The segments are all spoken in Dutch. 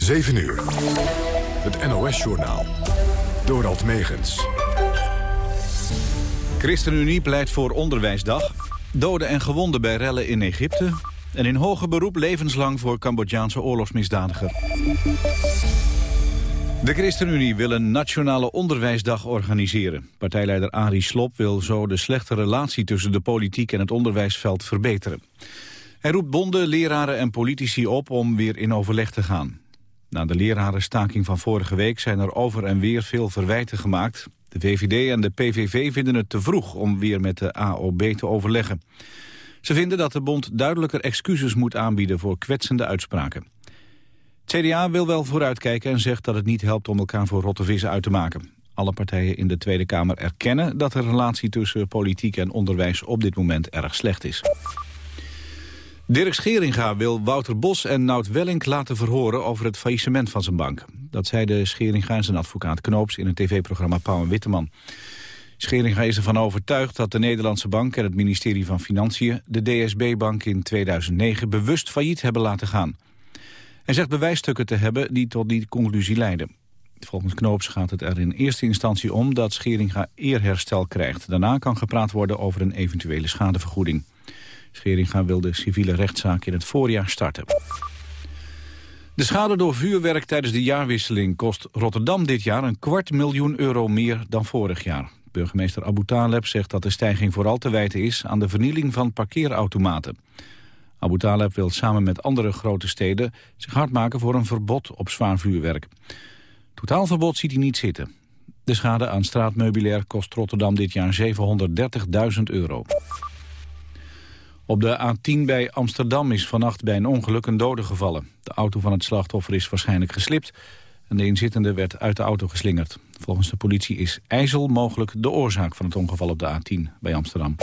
7 uur. Het NOS-journaal. Dorald Megens. ChristenUnie pleit voor onderwijsdag. Doden en gewonden bij rellen in Egypte. En in hoger beroep levenslang voor Cambodjaanse oorlogsmisdadiger. De ChristenUnie wil een nationale onderwijsdag organiseren. Partijleider Arie Slob wil zo de slechte relatie tussen de politiek en het onderwijsveld verbeteren. Hij roept bonden, leraren en politici op om weer in overleg te gaan. Na de lerarenstaking van vorige week zijn er over en weer veel verwijten gemaakt. De VVD en de PVV vinden het te vroeg om weer met de AOB te overleggen. Ze vinden dat de bond duidelijker excuses moet aanbieden voor kwetsende uitspraken. CDA wil wel vooruitkijken en zegt dat het niet helpt om elkaar voor rotte vissen uit te maken. Alle partijen in de Tweede Kamer erkennen dat de relatie tussen politiek en onderwijs op dit moment erg slecht is. Dirk Scheringa wil Wouter Bos en Nout Wellink laten verhoren over het faillissement van zijn bank. Dat zeiden Scheringa en zijn advocaat Knoops in het tv-programma Pauw en Witteman. Scheringa is ervan overtuigd dat de Nederlandse bank en het ministerie van Financiën de DSB-bank in 2009 bewust failliet hebben laten gaan. Hij zegt bewijsstukken te hebben die tot die conclusie leiden. Volgens Knoops gaat het er in eerste instantie om dat Scheringa eerherstel krijgt. Daarna kan gepraat worden over een eventuele schadevergoeding. Scheringa wil de civiele rechtszaak in het voorjaar starten. De schade door vuurwerk tijdens de jaarwisseling kost Rotterdam dit jaar een kwart miljoen euro meer dan vorig jaar. Burgemeester Abu Taleb zegt dat de stijging vooral te wijten is aan de vernieling van parkeerautomaten. Abu Taleb wil samen met andere grote steden zich hard maken voor een verbod op zwaar vuurwerk. Totaalverbod ziet hij niet zitten. De schade aan straatmeubilair kost Rotterdam dit jaar 730.000 euro. Op de A10 bij Amsterdam is vannacht bij een ongeluk een dode gevallen. De auto van het slachtoffer is waarschijnlijk geslipt... en de inzittende werd uit de auto geslingerd. Volgens de politie is ijzel mogelijk de oorzaak van het ongeval op de A10 bij Amsterdam.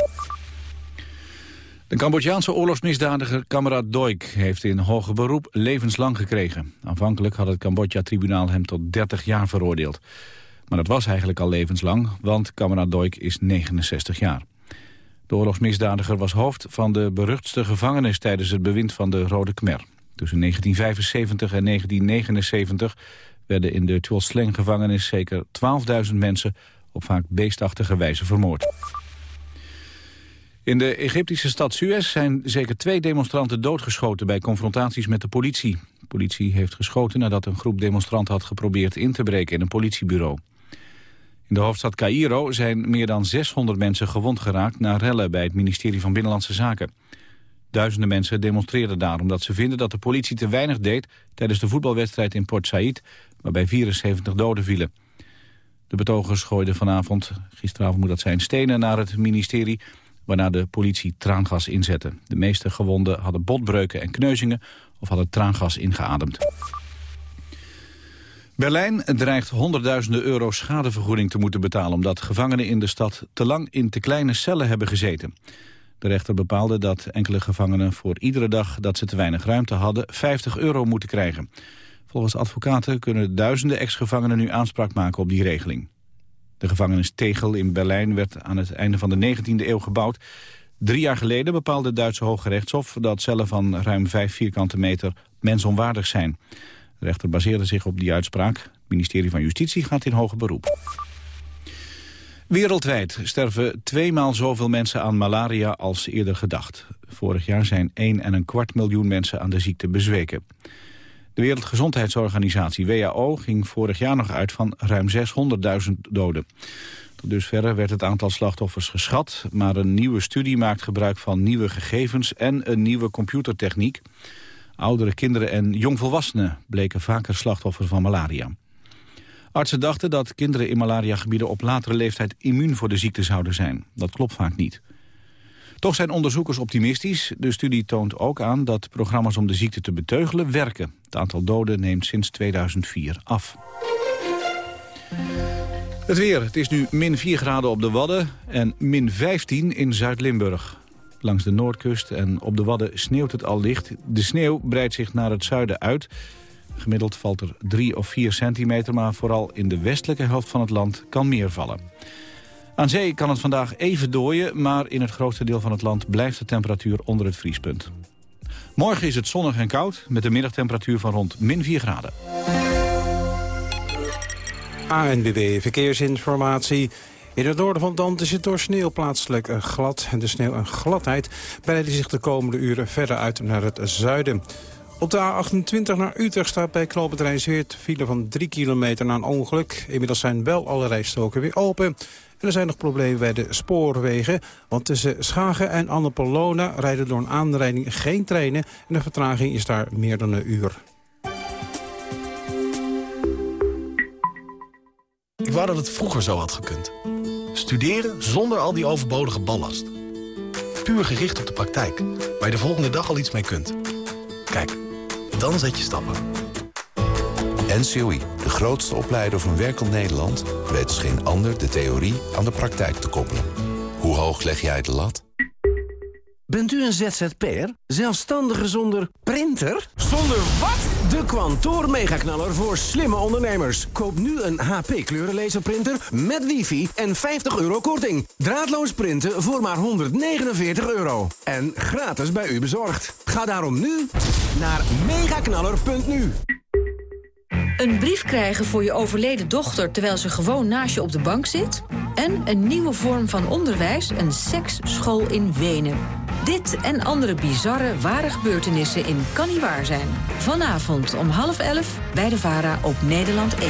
De Cambodjaanse oorlogsmisdadiger Kamrat Doik heeft in hoger beroep levenslang gekregen. Aanvankelijk had het Cambodja-tribunaal hem tot 30 jaar veroordeeld. Maar dat was eigenlijk al levenslang, want Kamrat Doik is 69 jaar. De oorlogsmisdadiger was hoofd van de beruchtste gevangenis tijdens het bewind van de Rode Khmer. Tussen 1975 en 1979 werden in de Tuol-Sleng-gevangenis zeker 12.000 mensen op vaak beestachtige wijze vermoord. In de Egyptische stad Suez zijn zeker twee demonstranten doodgeschoten bij confrontaties met de politie. De politie heeft geschoten nadat een groep demonstranten had geprobeerd in te breken in een politiebureau. In de hoofdstad Cairo zijn meer dan 600 mensen gewond geraakt... na rellen bij het ministerie van Binnenlandse Zaken. Duizenden mensen demonstreerden daar omdat ze vinden dat de politie te weinig deed... tijdens de voetbalwedstrijd in Port Said, waarbij 74 doden vielen. De betogers gooiden vanavond, gisteravond moet dat zijn, stenen naar het ministerie... waarna de politie traangas inzette. De meeste gewonden hadden botbreuken en kneuzingen of hadden traangas ingeademd. Berlijn dreigt honderdduizenden euro schadevergoeding te moeten betalen... omdat gevangenen in de stad te lang in te kleine cellen hebben gezeten. De rechter bepaalde dat enkele gevangenen voor iedere dag dat ze te weinig ruimte hadden 50 euro moeten krijgen. Volgens advocaten kunnen duizenden ex-gevangenen nu aanspraak maken op die regeling. De gevangenis Tegel in Berlijn werd aan het einde van de 19e eeuw gebouwd. Drie jaar geleden bepaalde het Duitse Hoge Rechtshof dat cellen van ruim 5 vierkante meter mensonwaardig zijn. De rechter baseerde zich op die uitspraak. Het ministerie van Justitie gaat in hoger beroep. Wereldwijd sterven tweemaal zoveel mensen aan malaria als eerder gedacht. Vorig jaar zijn 1 en een kwart miljoen mensen aan de ziekte bezweken. De Wereldgezondheidsorganisatie WHO ging vorig jaar nog uit van ruim 600.000 doden. Tot dusver werd het aantal slachtoffers geschat, maar een nieuwe studie maakt gebruik van nieuwe gegevens en een nieuwe computertechniek. Oudere kinderen en jongvolwassenen bleken vaker slachtoffer van malaria. Artsen dachten dat kinderen in malariagebieden op latere leeftijd immuun voor de ziekte zouden zijn. Dat klopt vaak niet. Toch zijn onderzoekers optimistisch. De studie toont ook aan dat programma's om de ziekte te beteugelen werken. Het aantal doden neemt sinds 2004 af. Het weer. Het is nu min 4 graden op de Wadden en min 15 in Zuid-Limburg. Langs de noordkust en op de Wadden sneeuwt het al licht. De sneeuw breidt zich naar het zuiden uit. Gemiddeld valt er 3 of 4 centimeter, maar vooral in de westelijke helft van het land kan meer vallen. Aan zee kan het vandaag even dooien, maar in het grootste deel van het land blijft de temperatuur onder het vriespunt. Morgen is het zonnig en koud, met een middagtemperatuur van rond min 4 graden. ANWB Verkeersinformatie. In het noorden van Dant is het door sneeuw plaatselijk glad. En de sneeuw en gladheid breiden zich de komende uren verder uit naar het zuiden. Op de A28 naar Utrecht staat bij Knoopend Rijnsweert file van 3 kilometer na een ongeluk. Inmiddels zijn wel alle rijstoken weer open. En er zijn nog problemen bij de spoorwegen. Want tussen Schagen en Annapolona rijden door een aanrijding geen treinen. En de vertraging is daar meer dan een uur. Ik wou dat het vroeger zo had gekund. Studeren zonder al die overbodige ballast. Puur gericht op de praktijk, waar je de volgende dag al iets mee kunt. Kijk, dan zet je stappen. NCOI, de grootste opleider van werkend Nederland... weet als geen ander de theorie aan de praktijk te koppelen. Hoe hoog leg jij de lat? Bent u een ZZP'er? Zelfstandige zonder printer? Zonder wat? De Quantoor Megaknaller voor slimme ondernemers. Koop nu een HP kleurenlaserprinter met wifi en 50 euro korting. Draadloos printen voor maar 149 euro. En gratis bij u bezorgd. Ga daarom nu naar megaknaller.nu. Een brief krijgen voor je overleden dochter terwijl ze gewoon naast je op de bank zit? En een nieuwe vorm van onderwijs, een seksschool in Wenen. Dit en andere bizarre, ware gebeurtenissen in Kan Niet Waar Zijn. Vanavond om half elf bij de VARA op Nederland 1.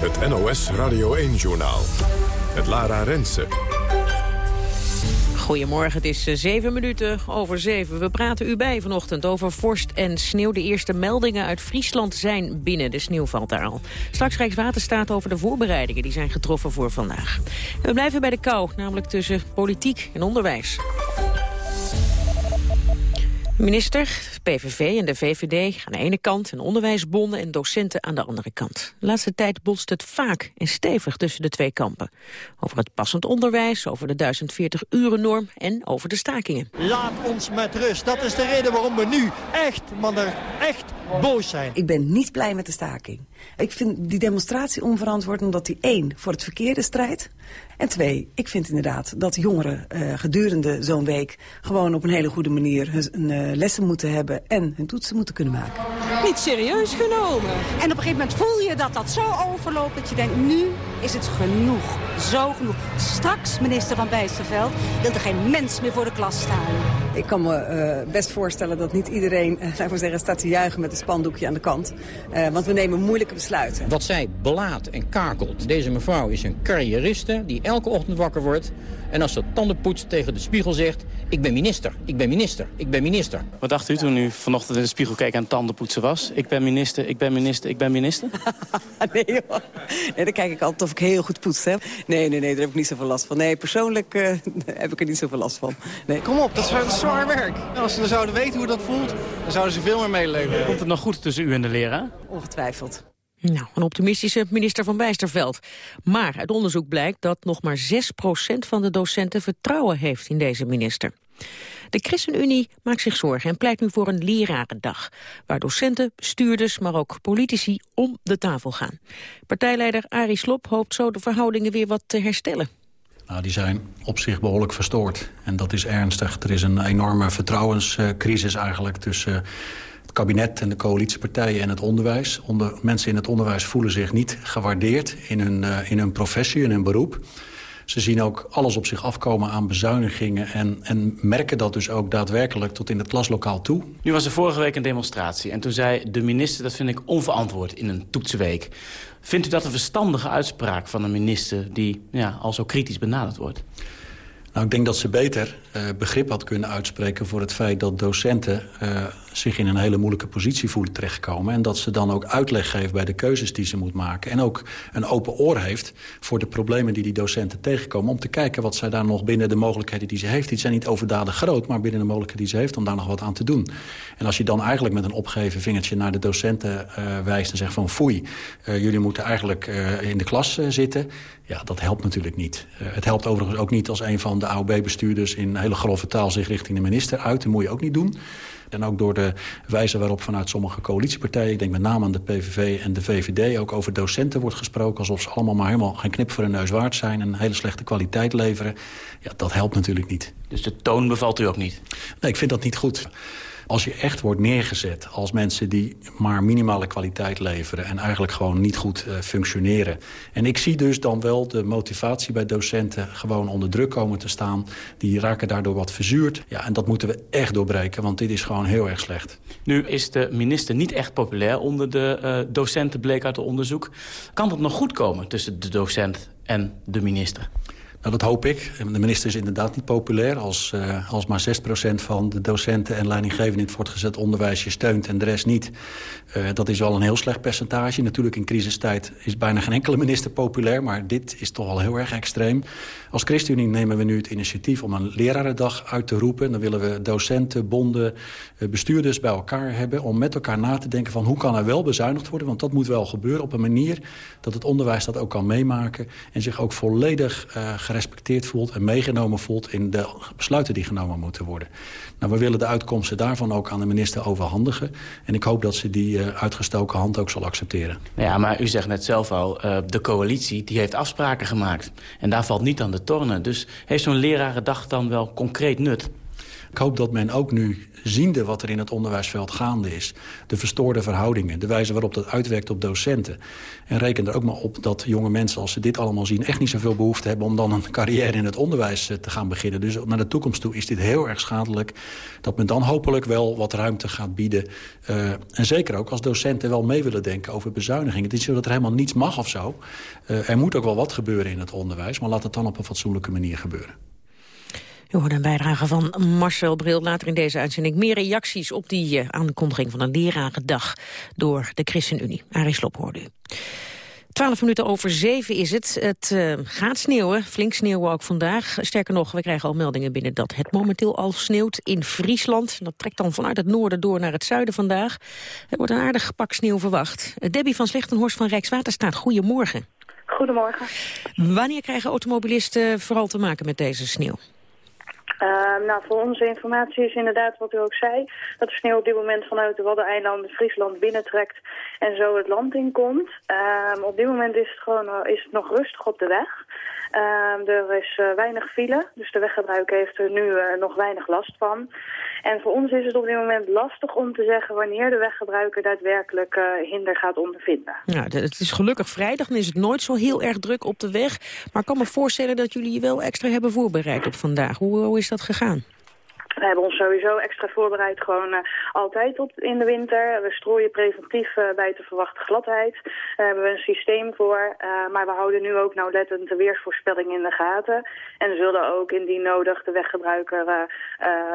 Het NOS Radio 1-journaal. Met Lara Rensen. Goedemorgen, het is zeven minuten over zeven. We praten u bij vanochtend over vorst en sneeuw. De eerste meldingen uit Friesland zijn binnen. De sneeuw valt daar al. Straks Rijkswaterstaat over de voorbereidingen die zijn getroffen voor vandaag. We blijven bij de kou, namelijk tussen politiek en onderwijs. Minister, PVV en de VVD aan de ene kant... en onderwijsbonden en docenten aan de andere kant. De laatste tijd botst het vaak en stevig tussen de twee kampen. Over het passend onderwijs, over de 1040-uren-norm en over de stakingen. Laat ons met rust. Dat is de reden waarom we nu echt, man, er echt boos zijn. Ik ben niet blij met de staking. Ik vind die demonstratie onverantwoord omdat die één voor het verkeerde strijdt. En twee, ik vind inderdaad dat jongeren uh, gedurende zo'n week... gewoon op een hele goede manier hun uh, lessen moeten hebben... en hun toetsen moeten kunnen maken. Niet serieus genomen. En op een gegeven moment voel je dat dat zo overloopt... dat je denkt, nu is het genoeg. Zo genoeg. Straks, minister Van Bijsterveld, wil er geen mens meer voor de klas staan. Ik kan me uh, best voorstellen dat niet iedereen, laten we zeggen, staat te juichen met een spandoekje aan de kant. want we nemen moeilijke besluiten. Wat zij belaadt en kakelt. Deze mevrouw is een carrieriste die elke ochtend wakker wordt... en als ze tanden poetst tegen de spiegel zegt... ik ben minister, ik ben minister, ik ben minister. Wat dacht u toen u vanochtend in de spiegel keek en tandenpoetsen was? Ik ben minister, ik ben minister, ik ben minister? nee hoor. Nee, dan kijk ik altijd of ik heel goed poets heb. Nee, nee, nee, daar heb ik niet zoveel last van. Nee, persoonlijk uh, heb ik er niet zoveel last van. Nee. Kom op, dat is zwaar werk. Nou, als ze zouden weten hoe dat voelt, dan zouden ze veel meer meeleven. Komt het nog goed tussen u en de leraar? Ongetwijfeld. Nou, een optimistische minister van Bijsterveld. Maar uit onderzoek blijkt dat nog maar 6% van de docenten vertrouwen heeft in deze minister. De ChristenUnie maakt zich zorgen en pleit nu voor een lerarendag... waar docenten, bestuurders, maar ook politici om de tafel gaan. Partijleider Arie Slob hoopt zo de verhoudingen weer wat te herstellen. Nou, die zijn op zich behoorlijk verstoord. En dat is ernstig. Er is een enorme vertrouwenscrisis eigenlijk tussen het kabinet en de coalitiepartijen en het onderwijs. Onder, mensen in het onderwijs voelen zich niet gewaardeerd in hun, uh, in hun professie, in hun beroep. Ze zien ook alles op zich afkomen aan bezuinigingen... En, en merken dat dus ook daadwerkelijk tot in het klaslokaal toe. Nu was er vorige week een demonstratie en toen zei de minister... dat vind ik onverantwoord in een toetsenweek. Vindt u dat een verstandige uitspraak van een minister... die ja, al zo kritisch benaderd wordt? Nou, ik denk dat ze beter uh, begrip had kunnen uitspreken voor het feit dat docenten uh, zich in een hele moeilijke positie voelen terechtkomen. En dat ze dan ook uitleg geeft bij de keuzes die ze moet maken. En ook een open oor heeft voor de problemen die die docenten tegenkomen. Om te kijken wat zij daar nog binnen de mogelijkheden die ze heeft. Die zijn niet overdadig groot, maar binnen de mogelijkheden die ze heeft om daar nog wat aan te doen. En als je dan eigenlijk met een opgeven vingertje naar de docenten uh, wijst en zegt van foei, jullie moeten eigenlijk in de klas zitten. Ja, dat helpt natuurlijk niet. het helpt overigens ook niet als een van de AOB-bestuurders in hele grove taal zich richting de minister uit. Dat moet je ook niet doen. En ook door de wijze waarop vanuit sommige coalitiepartijen... ik denk met name aan de PVV en de VVD... ook over docenten wordt gesproken... alsof ze allemaal maar helemaal geen knip voor hun neus waard zijn... en een hele slechte kwaliteit leveren. Ja, dat helpt natuurlijk niet. Dus de toon bevalt u ook niet? Nee, ik vind dat niet goed. Als je echt wordt neergezet als mensen die maar minimale kwaliteit leveren... en eigenlijk gewoon niet goed uh, functioneren. En ik zie dus dan wel de motivatie bij docenten gewoon onder druk komen te staan. Die raken daardoor wat verzuurd. Ja, en dat moeten we echt doorbreken, want dit is gewoon heel erg slecht. Nu is de minister niet echt populair onder de uh, docenten, bleek uit het onderzoek. Kan dat nog goed komen tussen de docent en de minister? Nou, dat hoop ik. De minister is inderdaad niet populair. Als, uh, als maar 6% van de docenten en leidinggevenden in het voortgezet onderwijs je steunt en de rest niet. Uh, dat is wel een heel slecht percentage. Natuurlijk in crisistijd is bijna geen enkele minister populair. Maar dit is toch wel heel erg extreem. Als ChristenUnie nemen we nu het initiatief om een lerarendag uit te roepen. Dan willen we docenten, bonden, uh, bestuurders bij elkaar hebben. Om met elkaar na te denken van hoe kan er wel bezuinigd worden. Want dat moet wel gebeuren op een manier dat het onderwijs dat ook kan meemaken. En zich ook volledig gerespecteerd voelt en meegenomen voelt... in de besluiten die genomen moeten worden. Nou, we willen de uitkomsten daarvan ook aan de minister overhandigen. En ik hoop dat ze die uh, uitgestoken hand ook zal accepteren. Ja, maar u zegt net zelf al, de coalitie die heeft afspraken gemaakt. En daar valt niet aan de Dus heeft zo'n lerarendag dan wel concreet nut? Ik hoop dat men ook nu ziende wat er in het onderwijsveld gaande is. De verstoorde verhoudingen, de wijze waarop dat uitwerkt op docenten. En reken er ook maar op dat jonge mensen, als ze dit allemaal zien... echt niet zoveel behoefte hebben om dan een carrière in het onderwijs eh, te gaan beginnen. Dus naar de toekomst toe is dit heel erg schadelijk. Dat men dan hopelijk wel wat ruimte gaat bieden. Uh, en zeker ook als docenten wel mee willen denken over bezuinigingen. Het is zo dat er helemaal niets mag of zo. Uh, er moet ook wel wat gebeuren in het onderwijs, maar laat het dan op een fatsoenlijke manier gebeuren. U hoort een bijdrage van Marcel Bril. Later in deze uitzending meer reacties op die uh, aankondiging van een lerarendag door de ChristenUnie. Arie Slop hoorde u. Twaalf minuten over zeven is het. Het uh, gaat sneeuwen, flink sneeuwen ook vandaag. Sterker nog, we krijgen al meldingen binnen dat het momenteel al sneeuwt in Friesland. Dat trekt dan vanuit het noorden door naar het zuiden vandaag. Er wordt een aardig pak sneeuw verwacht. Debbie van Slechtenhorst van Rijkswaterstaat, goedemorgen. Goedemorgen. Wanneer krijgen automobilisten vooral te maken met deze sneeuw? Uh, nou, voor onze informatie is inderdaad wat u ook zei... dat de sneeuw op dit moment vanuit de Waddeneilanden Friesland binnentrekt... en zo het land inkomt. Uh, op dit moment is het, gewoon, uh, is het nog rustig op de weg. Er is uh, weinig file, dus de weggebruiker heeft er nu uh, nog weinig last van. En voor ons is het op dit moment lastig om te zeggen... wanneer de weggebruiker daadwerkelijk uh, hinder gaat ondervinden. Ja, het is gelukkig vrijdag, dan is het nooit zo heel erg druk op de weg. Maar ik kan me voorstellen dat jullie je wel extra hebben voorbereid op vandaag. Hoe is dat gegaan? We hebben ons sowieso extra voorbereid, gewoon uh, altijd op in de winter. We strooien preventief uh, bij te verwachte gladheid. Daar hebben we een systeem voor. Maar we houden nu ook nauwlettend de weersvoorspelling in de gaten. En zullen ook indien nodig de weggebruiker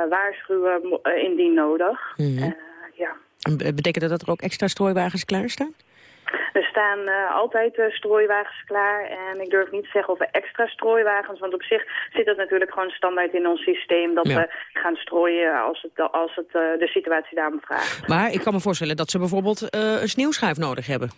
waarschuwen indien nodig. Mm -hmm. ja. Betekent dat dat er ook extra strooiwagens klaarstaan? Er staan uh, altijd uh, strooiwagens klaar. En ik durf niet te zeggen of we extra strooiwagens... want op zich zit dat natuurlijk gewoon standaard in ons systeem... dat ja. we gaan strooien als, het, als het, uh, de situatie daarom vraagt. Maar ik kan me voorstellen dat ze bijvoorbeeld een sneeuwschuif nodig hebben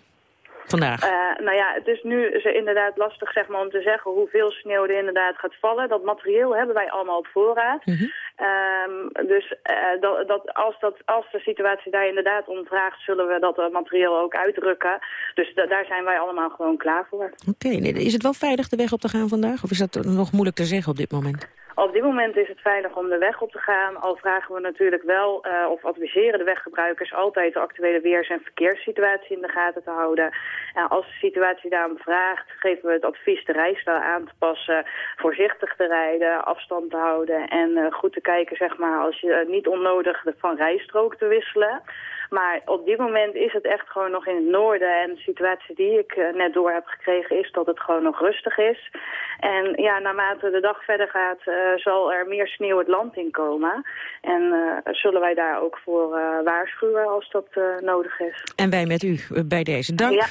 vandaag? Uh, nou ja, het is nu inderdaad lastig zeg maar, om te zeggen hoeveel sneeuw er inderdaad gaat vallen. Dat materieel hebben wij allemaal op voorraad. Mm -hmm. um, dus uh, dat, dat, als, dat, als de situatie daar inderdaad om vraagt, zullen we dat materieel ook uitdrukken. Dus daar zijn wij allemaal gewoon klaar voor. Oké, okay, is het wel veilig de weg op te gaan vandaag? Of is dat nog moeilijk te zeggen op dit moment? Op dit moment is het veilig om de weg op te gaan. Al vragen we natuurlijk wel, uh, of adviseren de weggebruikers altijd de actuele weers- en verkeerssituatie in de gaten te houden. En als de situatie daarom vraagt, geven we het advies de rijstijl aan te passen, voorzichtig te rijden, afstand te houden en uh, goed te kijken, zeg maar, als je niet onnodig van rijstrook te wisselen. Maar op dit moment is het echt gewoon nog in het noorden. En de situatie die ik eh, net door heb gekregen is dat het gewoon nog rustig is. En ja, naarmate de dag verder gaat, uh, zal er meer sneeuw het land in komen. En uh, zullen wij daar ook voor waarschuwen als dat nodig is. En wij met u bij deze dank. Ja.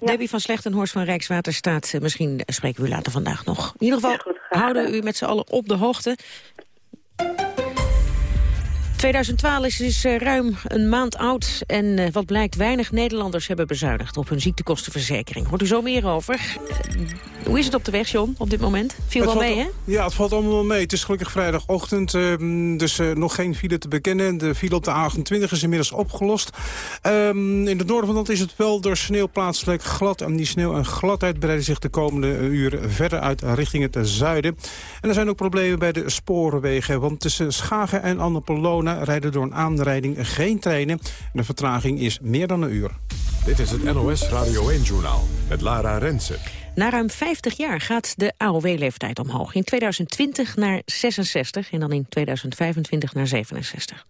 Debbie van Slechtenhorst van Rijkswaterstaat. misschien spreken we u later vandaag nog. In ieder geval houden u met z'n allen op de hoogte. 2012 is, uh, ruim een maand oud en uh, wat blijkt weinig Nederlanders hebben bezuinigd op hun ziektekostenverzekering. Hoort u zo meer over. Uh, hoe is het op de weg, John, op dit moment? Viel wel mee, hè? Ja, het valt allemaal mee. Het is gelukkig vrijdagochtend, ehm, dus nog geen file te bekennen. De file op de A28 is inmiddels opgelost. Um, in het noorden van land is het wel door sneeuw plaatselijk glad. En die sneeuw en gladheid breiden zich de komende uren verder uit richting het zuiden. En er zijn ook problemen bij de sporenwegen, want tussen Schagen en Annapolona rijden door een aanrijding geen treinen. De vertraging is meer dan een uur. Dit is het NOS Radio 1-journaal met Lara Rensen. Na ruim 50 jaar gaat de AOW-leeftijd omhoog. In 2020 naar 66 en dan in 2025 naar 67.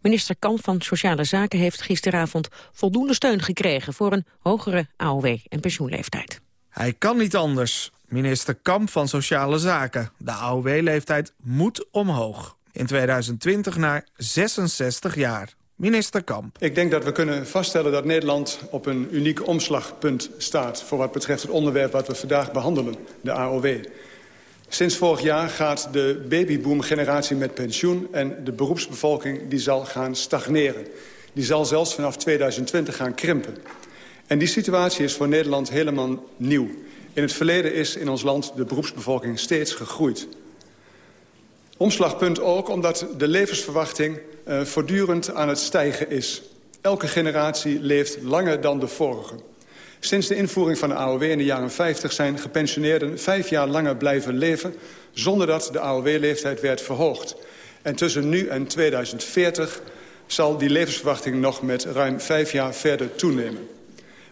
Minister Kamp van Sociale Zaken heeft gisteravond voldoende steun gekregen... voor een hogere AOW- en pensioenleeftijd. Hij kan niet anders. Minister Kamp van Sociale Zaken. De AOW-leeftijd moet omhoog in 2020 naar 66 jaar. Minister Kamp. Ik denk dat we kunnen vaststellen dat Nederland op een uniek omslagpunt staat... voor wat betreft het onderwerp wat we vandaag behandelen, de AOW. Sinds vorig jaar gaat de babyboom-generatie met pensioen... en de beroepsbevolking die zal gaan stagneren. Die zal zelfs vanaf 2020 gaan krimpen. En die situatie is voor Nederland helemaal nieuw. In het verleden is in ons land de beroepsbevolking steeds gegroeid. Omslagpunt ook omdat de levensverwachting uh, voortdurend aan het stijgen is. Elke generatie leeft langer dan de vorige. Sinds de invoering van de AOW in de jaren 50 zijn gepensioneerden vijf jaar langer blijven leven... zonder dat de AOW-leeftijd werd verhoogd. En tussen nu en 2040 zal die levensverwachting nog met ruim vijf jaar verder toenemen.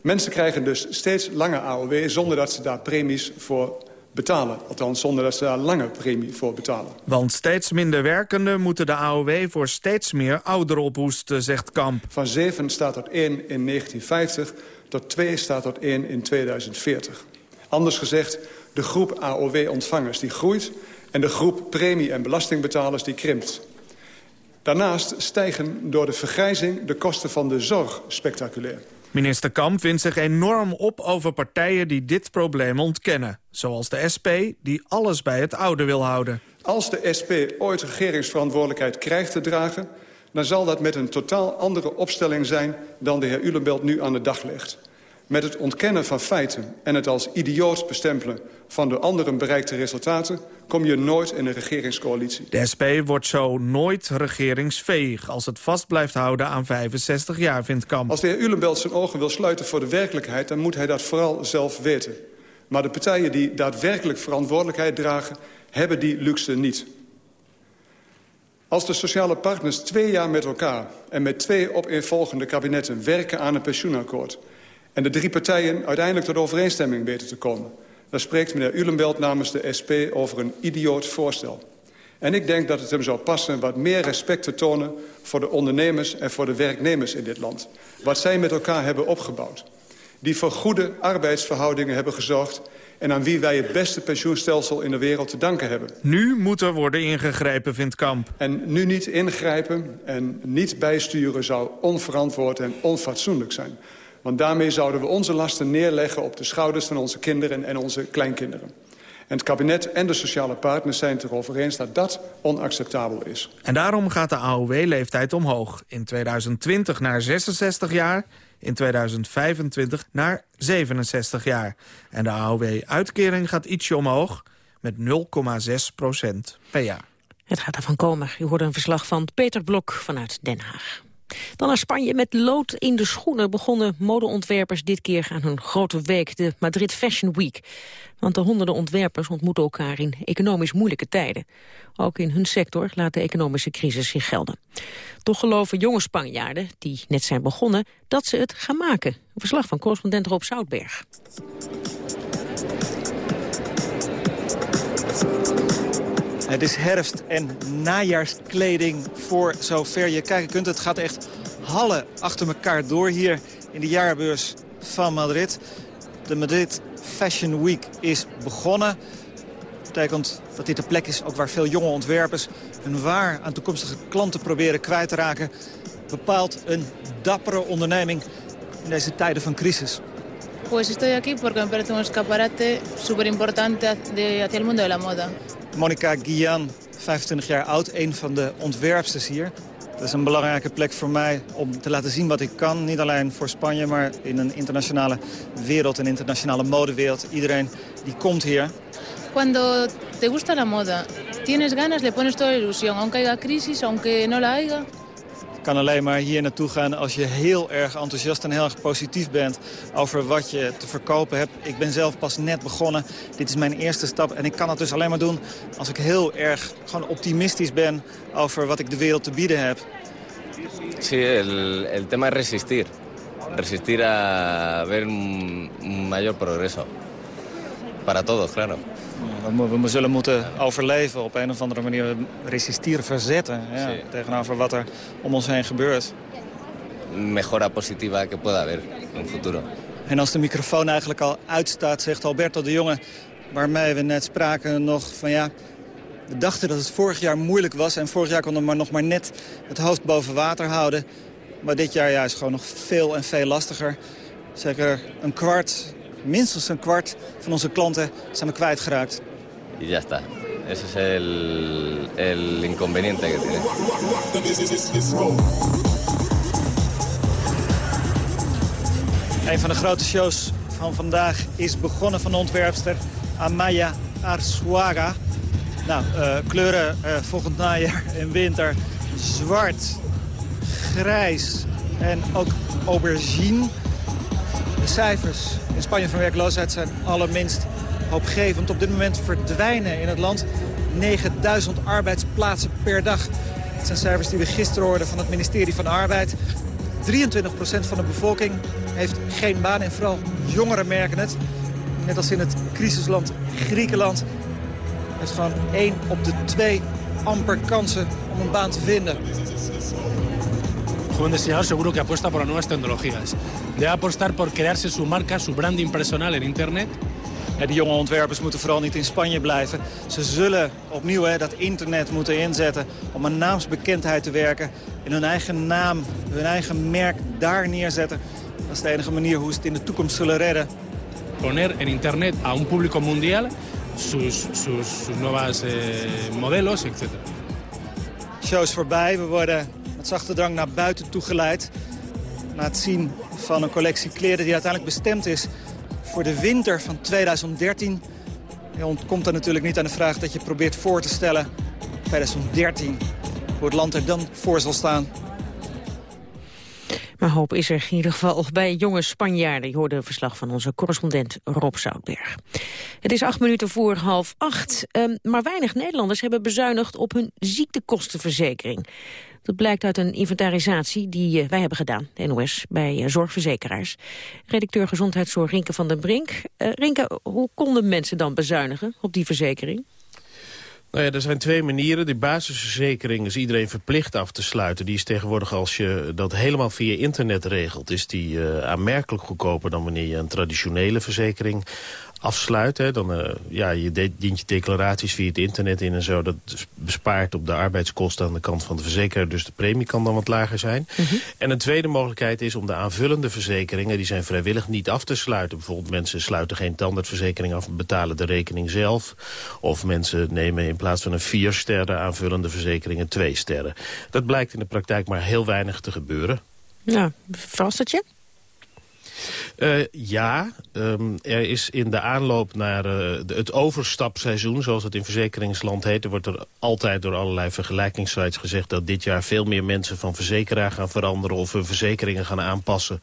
Mensen krijgen dus steeds langer AOW zonder dat ze daar premies voor betalen. Althans, zonder dat ze daar lange premie voor betalen. Want steeds minder werkenden moeten de AOW voor steeds meer ouderen ophoesten, zegt Kamp. Van 7 staat tot 1 in 1950, tot 2 staat tot 1 in 2040. Anders gezegd, de groep AOW-ontvangers die groeit... en de groep premie- en belastingbetalers die krimpt. Daarnaast stijgen door de vergrijzing de kosten van de zorg spectaculair. Minister Kamp vindt zich enorm op over partijen die dit probleem ontkennen. Zoals de SP, die alles bij het oude wil houden. Als de SP ooit regeringsverantwoordelijkheid krijgt te dragen... dan zal dat met een totaal andere opstelling zijn... dan de heer Ulenbelt nu aan de dag legt. Met het ontkennen van feiten en het als idioot bestempelen... van de anderen bereikte resultaten kom je nooit in een regeringscoalitie. De SP wordt zo nooit regeringsveeg als het vast blijft houden aan 65 jaar, vindt Kamp. Als de heer Ulenbelt zijn ogen wil sluiten voor de werkelijkheid... dan moet hij dat vooral zelf weten. Maar de partijen die daadwerkelijk verantwoordelijkheid dragen... hebben die luxe niet. Als de sociale partners twee jaar met elkaar... en met twee opeenvolgende kabinetten werken aan een pensioenakkoord... en de drie partijen uiteindelijk tot overeenstemming weten te komen... dan spreekt meneer Ulenbelt namens de SP over een idioot voorstel. En ik denk dat het hem zou passen wat meer respect te tonen... voor de ondernemers en voor de werknemers in dit land. Wat zij met elkaar hebben opgebouwd. Die voor goede arbeidsverhoudingen hebben gezorgd en aan wie wij het beste pensioenstelsel in de wereld te danken hebben. Nu moet er worden ingegrepen, vindt Kamp. En nu niet ingrijpen en niet bijsturen zou onverantwoord en onfatsoenlijk zijn. Want daarmee zouden we onze lasten neerleggen op de schouders van onze kinderen en onze kleinkinderen. En het kabinet en de sociale partners zijn het erover eens dat dat onacceptabel is. En daarom gaat de AOW-leeftijd omhoog. In 2020 naar 66 jaar, in 2025 naar 67 jaar. En de AOW-uitkering gaat ietsje omhoog met 0,6 procent per jaar. Het gaat ervan komen. U hoorde een verslag van Peter Blok vanuit Den Haag. Dan naar Spanje. Met lood in de schoenen begonnen modeontwerpers dit keer aan hun grote week, de Madrid Fashion Week. Want de honderden ontwerpers ontmoeten elkaar in economisch moeilijke tijden. Ook in hun sector laat de economische crisis zich gelden. Toch geloven jonge Spanjaarden, die net zijn begonnen, dat ze het gaan maken. Een verslag van correspondent Rob Zoutberg. Het is herfst en najaarskleding voor zover je kijken kunt. Het gaat echt hallen achter elkaar door hier in de jaarbeurs van Madrid. De Madrid Fashion Week is begonnen. Dat betekent dat dit de plek is ook waar veel jonge ontwerpers... hun waar aan toekomstige klanten proberen kwijt te raken. Bepaalt een dappere onderneming in deze tijden van crisis. Pues estoy aquí porque me parece un escaparate súper importante hacia el mundo de la moda. Monica Guillan, 25 jaar oud, een van de ontwerpsters hier. Dat is een belangrijke plek voor mij om te laten zien wat ik kan. Niet alleen voor Spanje, maar in een internationale wereld, een internationale modewereld. Iedereen die komt hier. Cuando te gusta la moda, tienes ganas, le pones toda la ilusión. Aunque haya crisis, aunque no la haya, kan alleen maar hier naartoe gaan als je heel erg enthousiast en heel erg positief bent over wat je te verkopen hebt. Ik ben zelf pas net begonnen. Dit is mijn eerste stap en ik kan het dus alleen maar doen als ik heel erg gewoon optimistisch ben over wat ik de wereld te bieden heb. Sí, el, el tema es resistir. Resistir a ver un mayor progreso. Para todos, claro. We, zullen moeten overleven op een of andere manier. Resisteren, verzetten ja, tegenover wat er om ons heen gebeurt. Mejora positiva que pueda haber in het futuro. En als de microfoon eigenlijk al uitstaat, zegt Alberto de Jonge... waarmee we net spraken nog van ja... We dachten dat het vorig jaar moeilijk was en vorig jaar konden we maar nog maar net het hoofd boven water houden. Maar dit jaar juist gewoon nog veel en veel lastiger. Zeker een kwart, minstens een kwart van onze klanten zijn we kwijtgeraakt. Ya está. Ese es el, el inconveniente que tiene. Een van de grote shows van vandaag is begonnen van de ontwerpster Amaya Arsuaga. Nou, uh, kleuren uh, volgend najaar en winter. Zwart, grijs en ook aubergine. Cijfers in Spanje van werkloosheid zijn allerminst hoopgevend. Op dit moment verdwijnen in het land 9000 arbeidsplaatsen per dag. Dat zijn cijfers die we gisteren hoorden van het ministerie van Arbeid. 23% van de bevolking heeft geen baan en vooral jongeren merken het. Net als in het crisisland Griekenland heeft gewoon 1 op de 2 amper kansen om een baan te vinden. Joven diseñador seguro que apuesta por las nuevas tecnologías. Debe apostar por crearse su marca, su branding personal en Internet. De jonge ontwerpers moeten vooral niet in Spanje blijven. Ze zullen opnieuw hè, dat internet moeten inzetten om een naamsbekendheid te werken. In hun eigen naam, hun eigen merk daar neerzetten. Dat is de enige manier hoe ze het in de toekomst zullen redden. Poner en internet a un público mundial sus, sus, sus nuevas eh, modelos, etc. Show is voorbij. We worden zachte drang naar buiten toegeleid. Na het zien van een collectie kleren die uiteindelijk bestemd is voor de winter van 2013. Je ontkomt er natuurlijk niet aan de vraag dat je probeert voor te stellen... 2013, hoe het land er dan voor zal staan. Maar hoop is er in ieder geval bij jonge Spanjaarden. Je hoorde een verslag van onze correspondent Rob Zoutberg. Het is acht minuten voor half acht. Um, maar weinig Nederlanders hebben bezuinigd op hun ziektekostenverzekering. Dat blijkt uit een inventarisatie die uh, wij hebben gedaan, NOS, bij uh, zorgverzekeraars. Redacteur Gezondheidszorg Rinke van den Brink. Uh, Rinke, hoe konden mensen dan bezuinigen op die verzekering? Nou ja, er zijn twee manieren. De basisverzekering is iedereen verplicht af te sluiten. Die is tegenwoordig, als je dat helemaal via internet regelt... is die uh, aanmerkelijk goedkoper dan wanneer je een traditionele verzekering afsluit. Hè, dan uh, ja, je dient je declaraties via het internet in en zo. Dat bespaart op de arbeidskosten aan de kant van de verzekeraar. Dus de premie kan dan wat lager zijn. Mm -hmm. En een tweede mogelijkheid is om de aanvullende verzekeringen... die zijn vrijwillig niet af te sluiten. Bijvoorbeeld mensen sluiten geen tandartsverzekering af... en betalen de rekening zelf. Of mensen nemen in plaats van een vier sterren aanvullende verzekeringen twee sterren. Dat blijkt in de praktijk maar heel weinig te gebeuren. Ja, verrast het je? Uh, ja, um, er is in de aanloop naar de, het overstapseizoen, zoals het in verzekeringsland heet... er wordt er altijd door allerlei vergelijkingssites gezegd... dat dit jaar veel meer mensen van verzekeraar gaan veranderen... of hun verzekeringen gaan aanpassen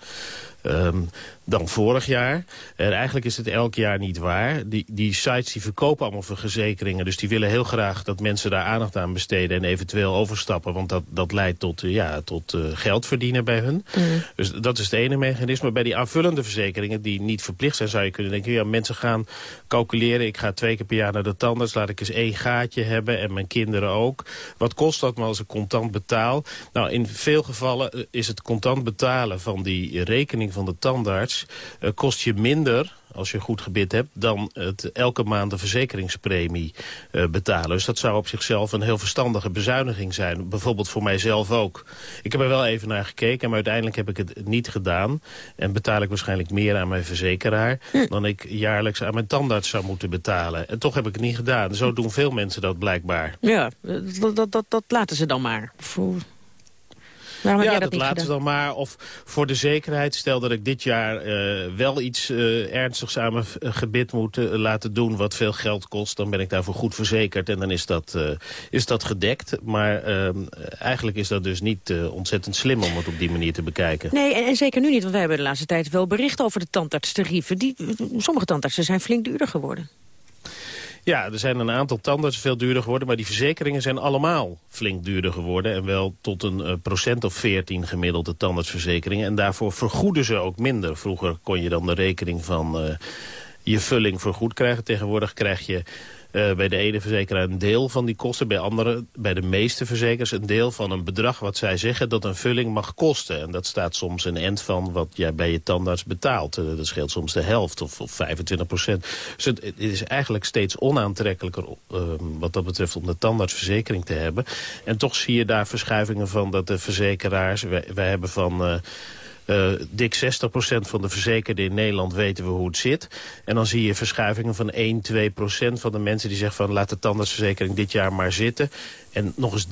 um, dan vorig jaar. En eigenlijk is het elk jaar niet waar. Die, die sites die verkopen allemaal verzekeringen. Dus die willen heel graag dat mensen daar aandacht aan besteden... en eventueel overstappen. Want dat, dat leidt tot, ja, tot uh, geld verdienen bij hun. Mm. Dus dat is het ene mechanisme. Bij die aanvullende verzekeringen die niet verplicht zijn, zou je kunnen denken... ja, mensen gaan calculeren, ik ga twee keer per jaar naar de tandarts... laat ik eens één gaatje hebben en mijn kinderen ook. Wat kost dat me als ik contant betaal? Nou, in veel gevallen eh, is het contant betalen van die rekening van de tandarts... Uh, kost je minder als je goed gebit hebt... dan het elke maand een verzekeringspremie uh, betalen. Dus dat zou op zichzelf een heel verstandige bezuiniging zijn. Bijvoorbeeld voor mijzelf ook. Ik heb er wel even naar gekeken, maar uiteindelijk heb ik het niet gedaan. En betaal ik waarschijnlijk meer aan mijn verzekeraar... Hm. dan ik jaarlijks aan mijn tandarts zou moeten betalen. En toch heb ik het niet gedaan. Zo doen veel mensen dat blijkbaar. Ja, dat, dat, dat, dat laten ze dan maar. Voor Waarom ja, dat, dat laten ze dan maar. Of voor de zekerheid, stel dat ik dit jaar uh, wel iets uh, ernstigs aan mijn gebit moet uh, laten doen... wat veel geld kost, dan ben ik daarvoor goed verzekerd. En dan is dat, is dat gedekt. Maar ehm, eigenlijk is dat dus niet ontzettend slim om het op die manier te bekijken. Nee, en, en, zeker nu niet, want wij hebben de laatste tijd wel bericht over de tandartstarieven. Die, sommige tandartsen zijn flink duurder geworden. Ja, er zijn een aantal tandartsen veel duurder geworden... maar die verzekeringen zijn allemaal flink duurder geworden... en wel tot een uh, procent of 14 gemiddelde tandartsverzekeringen. En daarvoor vergoeden ze ook minder. Vroeger kon je dan de rekening van uh, je vulling vergoed krijgen. Tegenwoordig krijg je uh, bij de ene verzekeraar een deel van die kosten. Bij andere, bij de meeste verzekers, een deel van een bedrag wat zij zeggen dat een vulling mag kosten. En dat staat soms een end van wat jij bij je tandarts betaalt. Uh, dat scheelt soms de helft of, of 25 procent. Dus het, is eigenlijk steeds onaantrekkelijker uh, wat dat betreft om de tandartsverzekering te hebben. En toch zie je daar verschuivingen van dat de verzekeraars... wij, wij hebben van uh, dik 60% van de verzekerden in Nederland weten we hoe het zit. En dan zie je verschuivingen van 1, 2% van de mensen die zeggen van laat de tandartsverzekering dit jaar maar zitten. En nog eens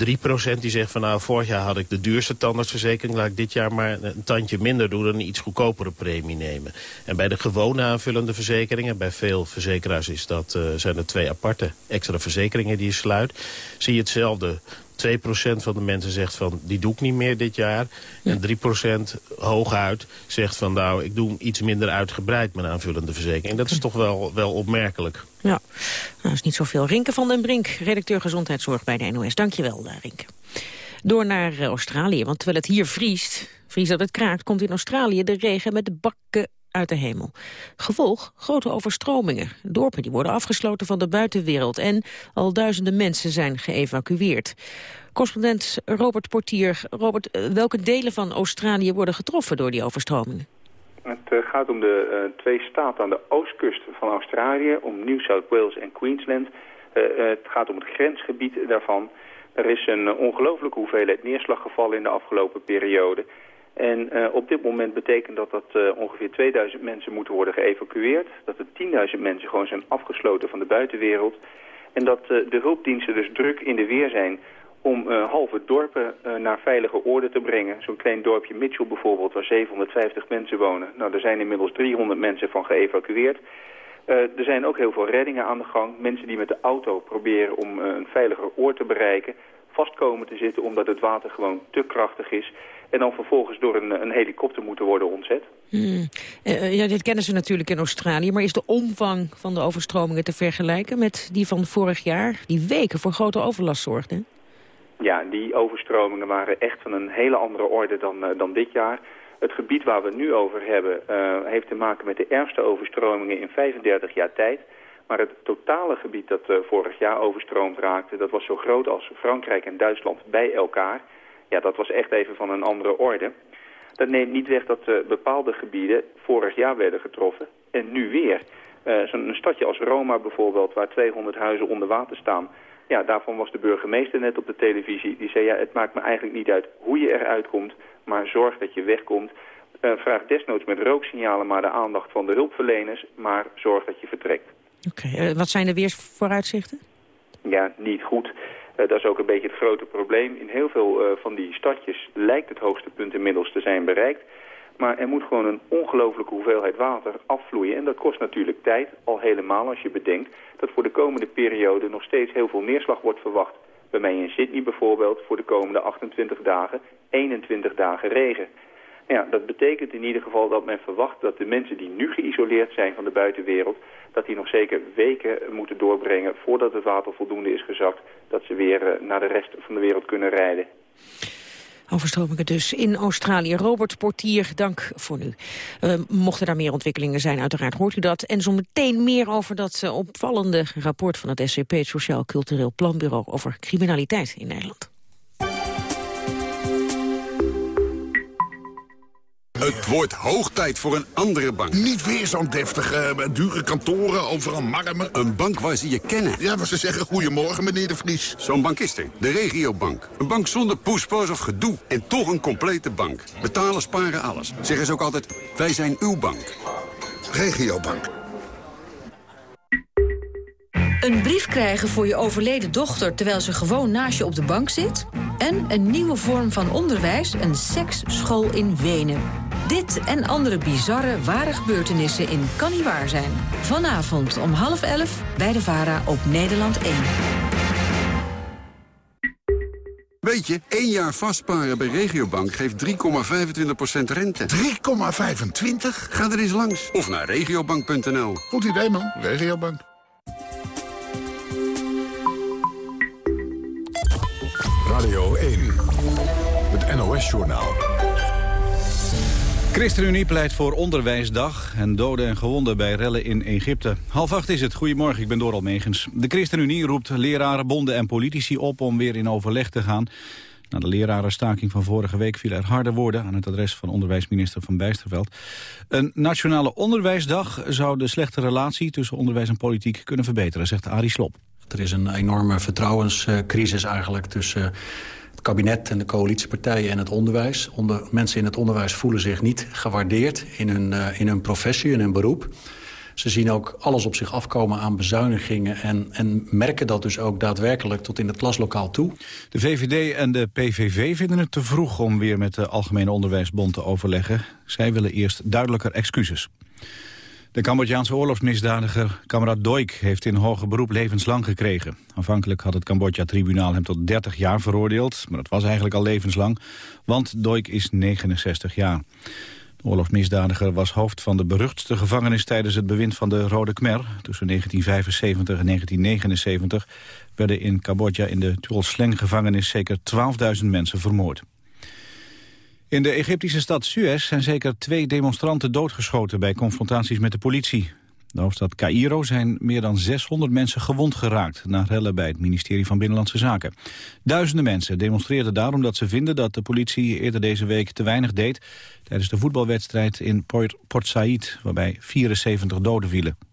3% die zegt van nou vorig jaar had ik de duurste tandartsverzekering. Laat ik dit jaar maar een tandje minder doen en een iets goedkopere premie nemen. En bij de gewone aanvullende verzekeringen, bij veel verzekeraars is dat, uh, zijn er twee aparte extra verzekeringen die je sluit. Zie je hetzelfde 2% van de mensen zegt van die doe ik niet meer dit jaar. En 3% hooguit zegt van nou ik doe iets minder uitgebreid mijn aanvullende verzekering. Dat is toch wel, wel opmerkelijk. Ja, nou is niet zoveel. Rinke van den Brink, redacteur gezondheidszorg bij de NOS. Dankjewel uh, Rinke. Door naar uh, Australië, want terwijl het hier vriest, vriest dat het kraakt, komt in Australië de regen met de bakken uit de hemel. Gevolg grote overstromingen. Dorpen die worden afgesloten van de buitenwereld en al duizenden mensen zijn geëvacueerd. Correspondent Robert Portier. Robert, eh, welke delen van Australië worden getroffen door die overstromingen? Het uh, gaat om de uh, twee staten aan de oostkust van Australië, om New South Wales en Queensland. Het gaat om het grensgebied daarvan. Er is een ongelooflijke hoeveelheid neerslag gevallen in de afgelopen periode. En uh, op dit moment betekent dat dat uh, ongeveer 2000 mensen moeten worden geëvacueerd. Dat er 10.000 mensen gewoon zijn afgesloten van de buitenwereld. En dat uh, de hulpdiensten dus druk in de weer zijn om halve dorpen naar veilige orde te brengen. Zo'n klein dorpje Mitchell bijvoorbeeld, waar 750 mensen wonen. Nou, er zijn inmiddels 300 mensen van geëvacueerd. er zijn ook heel veel reddingen aan de gang. Mensen die met de auto proberen om een veiliger oord te bereiken vast komen te zitten omdat het water gewoon te krachtig is. En dan vervolgens door een, een helikopter moeten worden ontzet. Hmm. Uh, ja, dit kennen ze natuurlijk in Australië. Maar is de omvang van de overstromingen te vergelijken met die van vorig jaar? Die weken voor grote overlast zorgden? Ja, die overstromingen waren echt van een hele andere orde dan, uh, dan dit jaar. Het gebied waar we het nu over hebben uh, heeft te maken met de ergste overstromingen in 35 jaar tijd. Maar het totale gebied dat uh, vorig jaar overstroomd raakte, dat was zo groot als Frankrijk en Duitsland bij elkaar. Ja, dat was echt even van een andere orde. Dat neemt niet weg dat uh, bepaalde gebieden vorig jaar werden getroffen en nu weer. Uh, Zo'n stadje als Roma bijvoorbeeld, waar 200 huizen onder water staan. Ja, daarvan was de burgemeester net op de televisie. Die zei, ja, het maakt me eigenlijk niet uit hoe je eruit komt, maar zorg dat je wegkomt. Uh, vraag desnoods met rooksignalen maar de aandacht van de hulpverleners, maar zorg dat je vertrekt. Oké, wat zijn de weersvooruitzichten? Ja, niet goed. Uh, dat is ook een beetje het grote probleem. In heel veel uh, van die stadjes lijkt het hoogste punt inmiddels te zijn bereikt. Maar er moet gewoon een ongelooflijke hoeveelheid water afvloeien. En dat kost natuurlijk tijd, al helemaal als je bedenkt... dat voor de komende periode nog steeds heel veel neerslag wordt verwacht. Bij mij in Sydney bijvoorbeeld voor de komende 28 dagen 21 dagen regen. Ja, dat betekent in ieder geval dat men verwacht dat de mensen die nu geïsoleerd zijn van de buitenwereld dat die nog zeker weken moeten doorbrengen voordat het water voldoende is gezakt, dat ze weer uh, naar de rest van de wereld kunnen rijden. Overstromingen dus in Australië. Robert Portier, dank voor nu. Uh, mochten daar meer ontwikkelingen zijn, uiteraard hoort u dat. En zo meteen meer over dat uh, opvallende rapport van het SCP, het Sociaal Cultureel Planbureau, over criminaliteit in Nederland. Het wordt hoog tijd voor een andere bank. Niet weer zo'n deftige, dure kantoren, overal marmer. Een bank waar ze je kennen. Ja, waar ze zeggen goedemorgen, meneer de Vries. Zo'n bank is er. De regiobank. Een bank zonder poespas of gedoe. En toch een complete bank. Betalen, sparen, alles. Zeggen ze ook altijd, wij zijn uw bank. Regiobank. Een brief krijgen voor je overleden dochter terwijl ze gewoon naast je op de bank zit. En een nieuwe vorm van onderwijs, een seksschool in Wenen. Dit en andere bizarre, ware gebeurtenissen in Kan Niet Waar Zijn. Vanavond om half elf bij de VARA op Nederland 1. Weet je, één jaar vastparen bij Regiobank geeft 3,25% rente. 3,25? Ga er eens langs. Of naar regiobank.nl. Goed idee, man. Regiobank. Radio 1. Het NOS-journaal. ChristenUnie pleit voor onderwijsdag en doden en gewonden bij rellen in Egypte. Half acht is het. Goedemorgen, ik ben Doral Megens. De ChristenUnie roept leraren, bonden en politici op om weer in overleg te gaan. Na de lerarenstaking van vorige week vielen er harde woorden aan het adres van onderwijsminister Van Bijsterveld. Een nationale onderwijsdag zou de slechte relatie tussen onderwijs en politiek kunnen verbeteren, zegt Arie Slop. Er is een enorme vertrouwenscrisis eigenlijk tussen kabinet en de coalitiepartijen en het onderwijs. Onder, mensen in het onderwijs voelen zich niet gewaardeerd in hun, uh, in hun professie, in hun beroep. Ze zien ook alles op zich afkomen aan bezuinigingen... En, en merken dat dus ook daadwerkelijk tot in het klaslokaal toe. De VVD en de PVV vinden het te vroeg om weer met de Algemene Onderwijsbond te overleggen. Zij willen eerst duidelijker excuses. De Cambodjaanse oorlogsmisdadiger Kamrat Doik heeft in hoger beroep levenslang gekregen. Aanvankelijk had het Cambodja-tribunaal hem tot 30 jaar veroordeeld, maar dat was eigenlijk al levenslang, want Doik is 69 jaar. De oorlogsmisdadiger was hoofd van de beruchtste gevangenis tijdens het bewind van de Rode Khmer. Tussen 1975 en 1979 werden in Cambodja in de Tuol Sleng gevangenis zeker 12.000 mensen vermoord. In de Egyptische stad Suez zijn zeker twee demonstranten doodgeschoten bij confrontaties met de politie. De hoofdstad Cairo zijn meer dan 600 mensen gewond geraakt... na rellen bij het ministerie van Binnenlandse Zaken. Duizenden mensen demonstreerden daarom dat ze vinden dat de politie eerder deze week te weinig deed... tijdens de voetbalwedstrijd in Port Said, waarbij 74 doden vielen.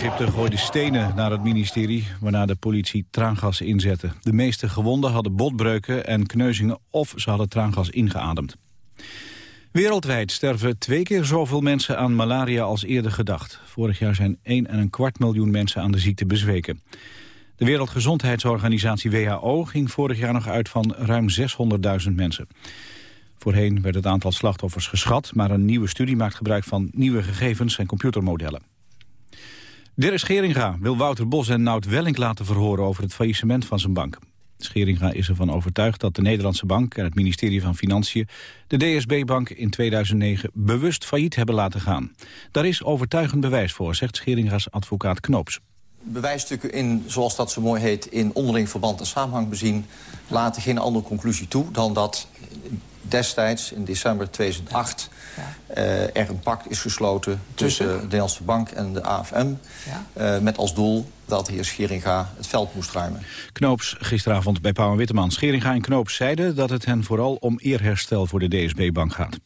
Egypte gooiden stenen naar het ministerie... waarna de politie traangas inzette. De meeste gewonden hadden botbreuken en kneuzingen... of ze hadden traangas ingeademd. Wereldwijd sterven twee keer zoveel mensen aan malaria als eerder gedacht. Vorig jaar zijn 1 en een kwart miljoen mensen aan de ziekte bezweken. De Wereldgezondheidsorganisatie WHO ging vorig jaar nog uit van ruim 600.000 mensen. Voorheen werd het aantal slachtoffers geschat, maar een nieuwe studie maakt gebruik van nieuwe gegevens en computermodellen. Dirk Scheringa wil Wouter Bos en Nout Welling laten verhoren over het faillissement van zijn bank. Scheringa is ervan overtuigd dat de Nederlandse bank en het ministerie van Financiën de DSB-bank in 2009 bewust failliet hebben laten gaan. Daar is overtuigend bewijs voor, zegt Scheringa's advocaat Knoops. Bewijsstukken in, zoals dat zo mooi heet, in onderling verband en samenhang bezien... laten geen andere conclusie toe dan dat destijds, in december 2008... Uh, er een pact is gesloten tussen de Nederlandse Bank en de AFM... Ja. Uh, met als doel dat de heer Scheringa het veld moest ruimen. Knoops gisteravond bij Pauw en Witteman. Scheringa en Knoops zeiden dat het hen vooral om eerherstel voor de DSB-bank gaat.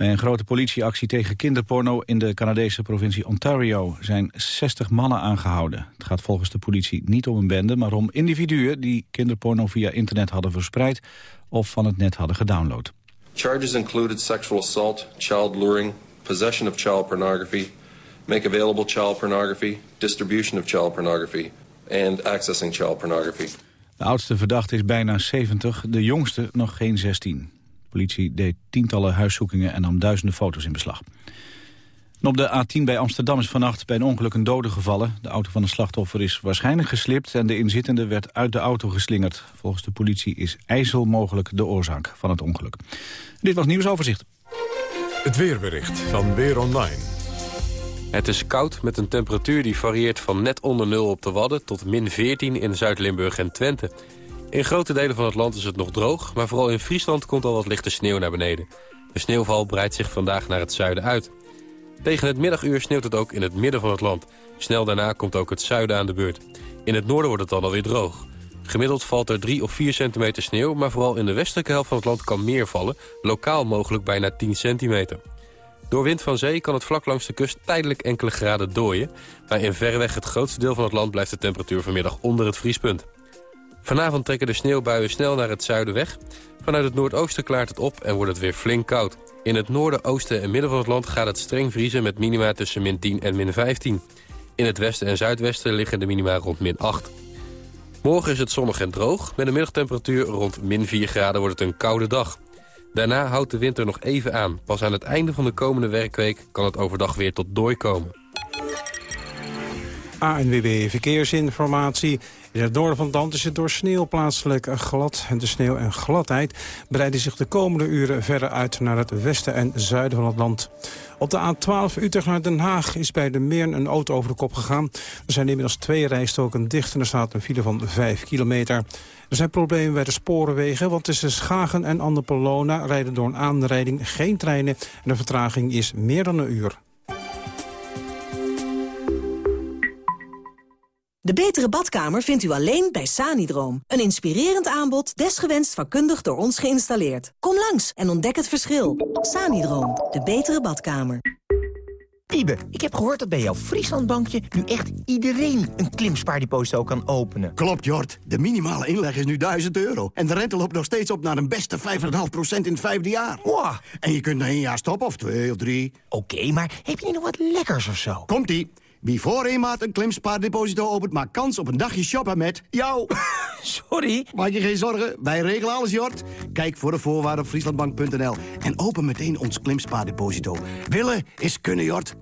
Bij een grote politieactie tegen kinderporno in de Canadese provincie Ontario zijn 60 mannen aangehouden. Het gaat volgens de politie niet om een bende, maar om individuen die kinderporno via internet hadden verspreid of van het net hadden gedownload. Charges included sexual assault, child luring, possession of child pornography, make available child pornography, distribution of child pornography and accessing child pornography. De oudste verdachte is bijna 70, de jongste nog geen 16. De politie deed tientallen huiszoekingen en nam duizenden foto's in beslag. En op de A10 bij Amsterdam is vannacht bij een ongeluk een dode gevallen. De auto van de slachtoffer is waarschijnlijk geslipt en de inzittende werd uit de auto geslingerd. Volgens de politie is ijzel mogelijk de oorzaak van het ongeluk. Dit was Nieuwsoverzicht. Het weerbericht van Weer Online. Het is koud met een temperatuur die varieert van net onder nul op de Wadden... tot min 14 in Zuid-Limburg en Twente. In grote delen van het land is het nog droog... maar vooral in Friesland komt al wat lichte sneeuw naar beneden. De sneeuwval breidt zich vandaag naar het zuiden uit. Tegen het middaguur sneeuwt het ook in het midden van het land. Snel daarna komt ook het zuiden aan de beurt. In het noorden wordt het dan alweer droog. Gemiddeld valt er 3 of 4 centimeter sneeuw... maar vooral in de westelijke helft van het land kan meer vallen. Lokaal mogelijk bijna 10 centimeter. Door wind van zee kan het vlak langs de kust tijdelijk enkele graden dooien... maar in verreweg het grootste deel van het land blijft de temperatuur vanmiddag onder het vriespunt. Vanavond trekken de sneeuwbuien snel naar het zuiden weg. Vanuit het noordoosten klaart het op en wordt het weer flink koud. In het noorden, oosten en midden van het land gaat het streng vriezen... met minima tussen min 10 en min 15. In het westen en zuidwesten liggen de minima rond min 8. Morgen is het zonnig en droog. Met een middagtemperatuur rond min 4 graden wordt het een koude dag. Daarna houdt de winter nog even aan. Pas aan het einde van de komende werkweek kan het overdag weer tot dooi komen. ANWB Verkeersinformatie. In het noorden van land is het door sneeuw plaatselijk glad. En de sneeuw en gladheid breiden zich de komende uren verder uit... naar het westen en zuiden van het land. Op de A12 Utrecht naar Den Haag is bij de Meern een auto over de kop gegaan. Er zijn inmiddels twee rijstoken dicht en er staat een file van 5 kilometer. Er zijn problemen bij de sporenwegen, want tussen Schagen en Annapolona... rijden door een aanrijding geen treinen en de vertraging is meer dan een uur. De betere badkamer vindt u alleen bij Sanidroom. Een inspirerend aanbod, desgewenst vakkundig door ons geïnstalleerd. Kom langs en ontdek het verschil. Sanidroom, de betere badkamer. Wiebe, ik heb gehoord dat bij jouw Frieslandbankje nu echt iedereen een klimspaardeposito kan openen. Klopt, Jort. De minimale inleg is nu 1000 euro. En de rente loopt nog steeds op naar een beste 5,5% in het vijfde jaar. Wow. En je kunt na één jaar stoppen, of twee of drie. Oké, maar heb je niet nog wat lekkers of zo? Komt-ie. Wie voor een maand een klimspaardeposito opent, maakt kans op een dagje shoppen met jou. Sorry? Maak je geen zorgen, wij regelen alles, Jort. Kijk voor de voorwaarden op frieslandbank.nl en open meteen ons klimspaardeposito. Willen is kunnen, Jort.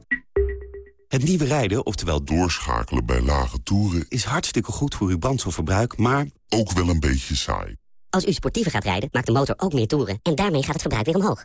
Het nieuwe rijden, oftewel doorschakelen bij lage toeren... is hartstikke goed voor uw brandstofverbruik, maar... ook wel een beetje saai. Als u sportiever gaat rijden, maakt de motor ook meer toeren... en daarmee gaat het verbruik weer omhoog.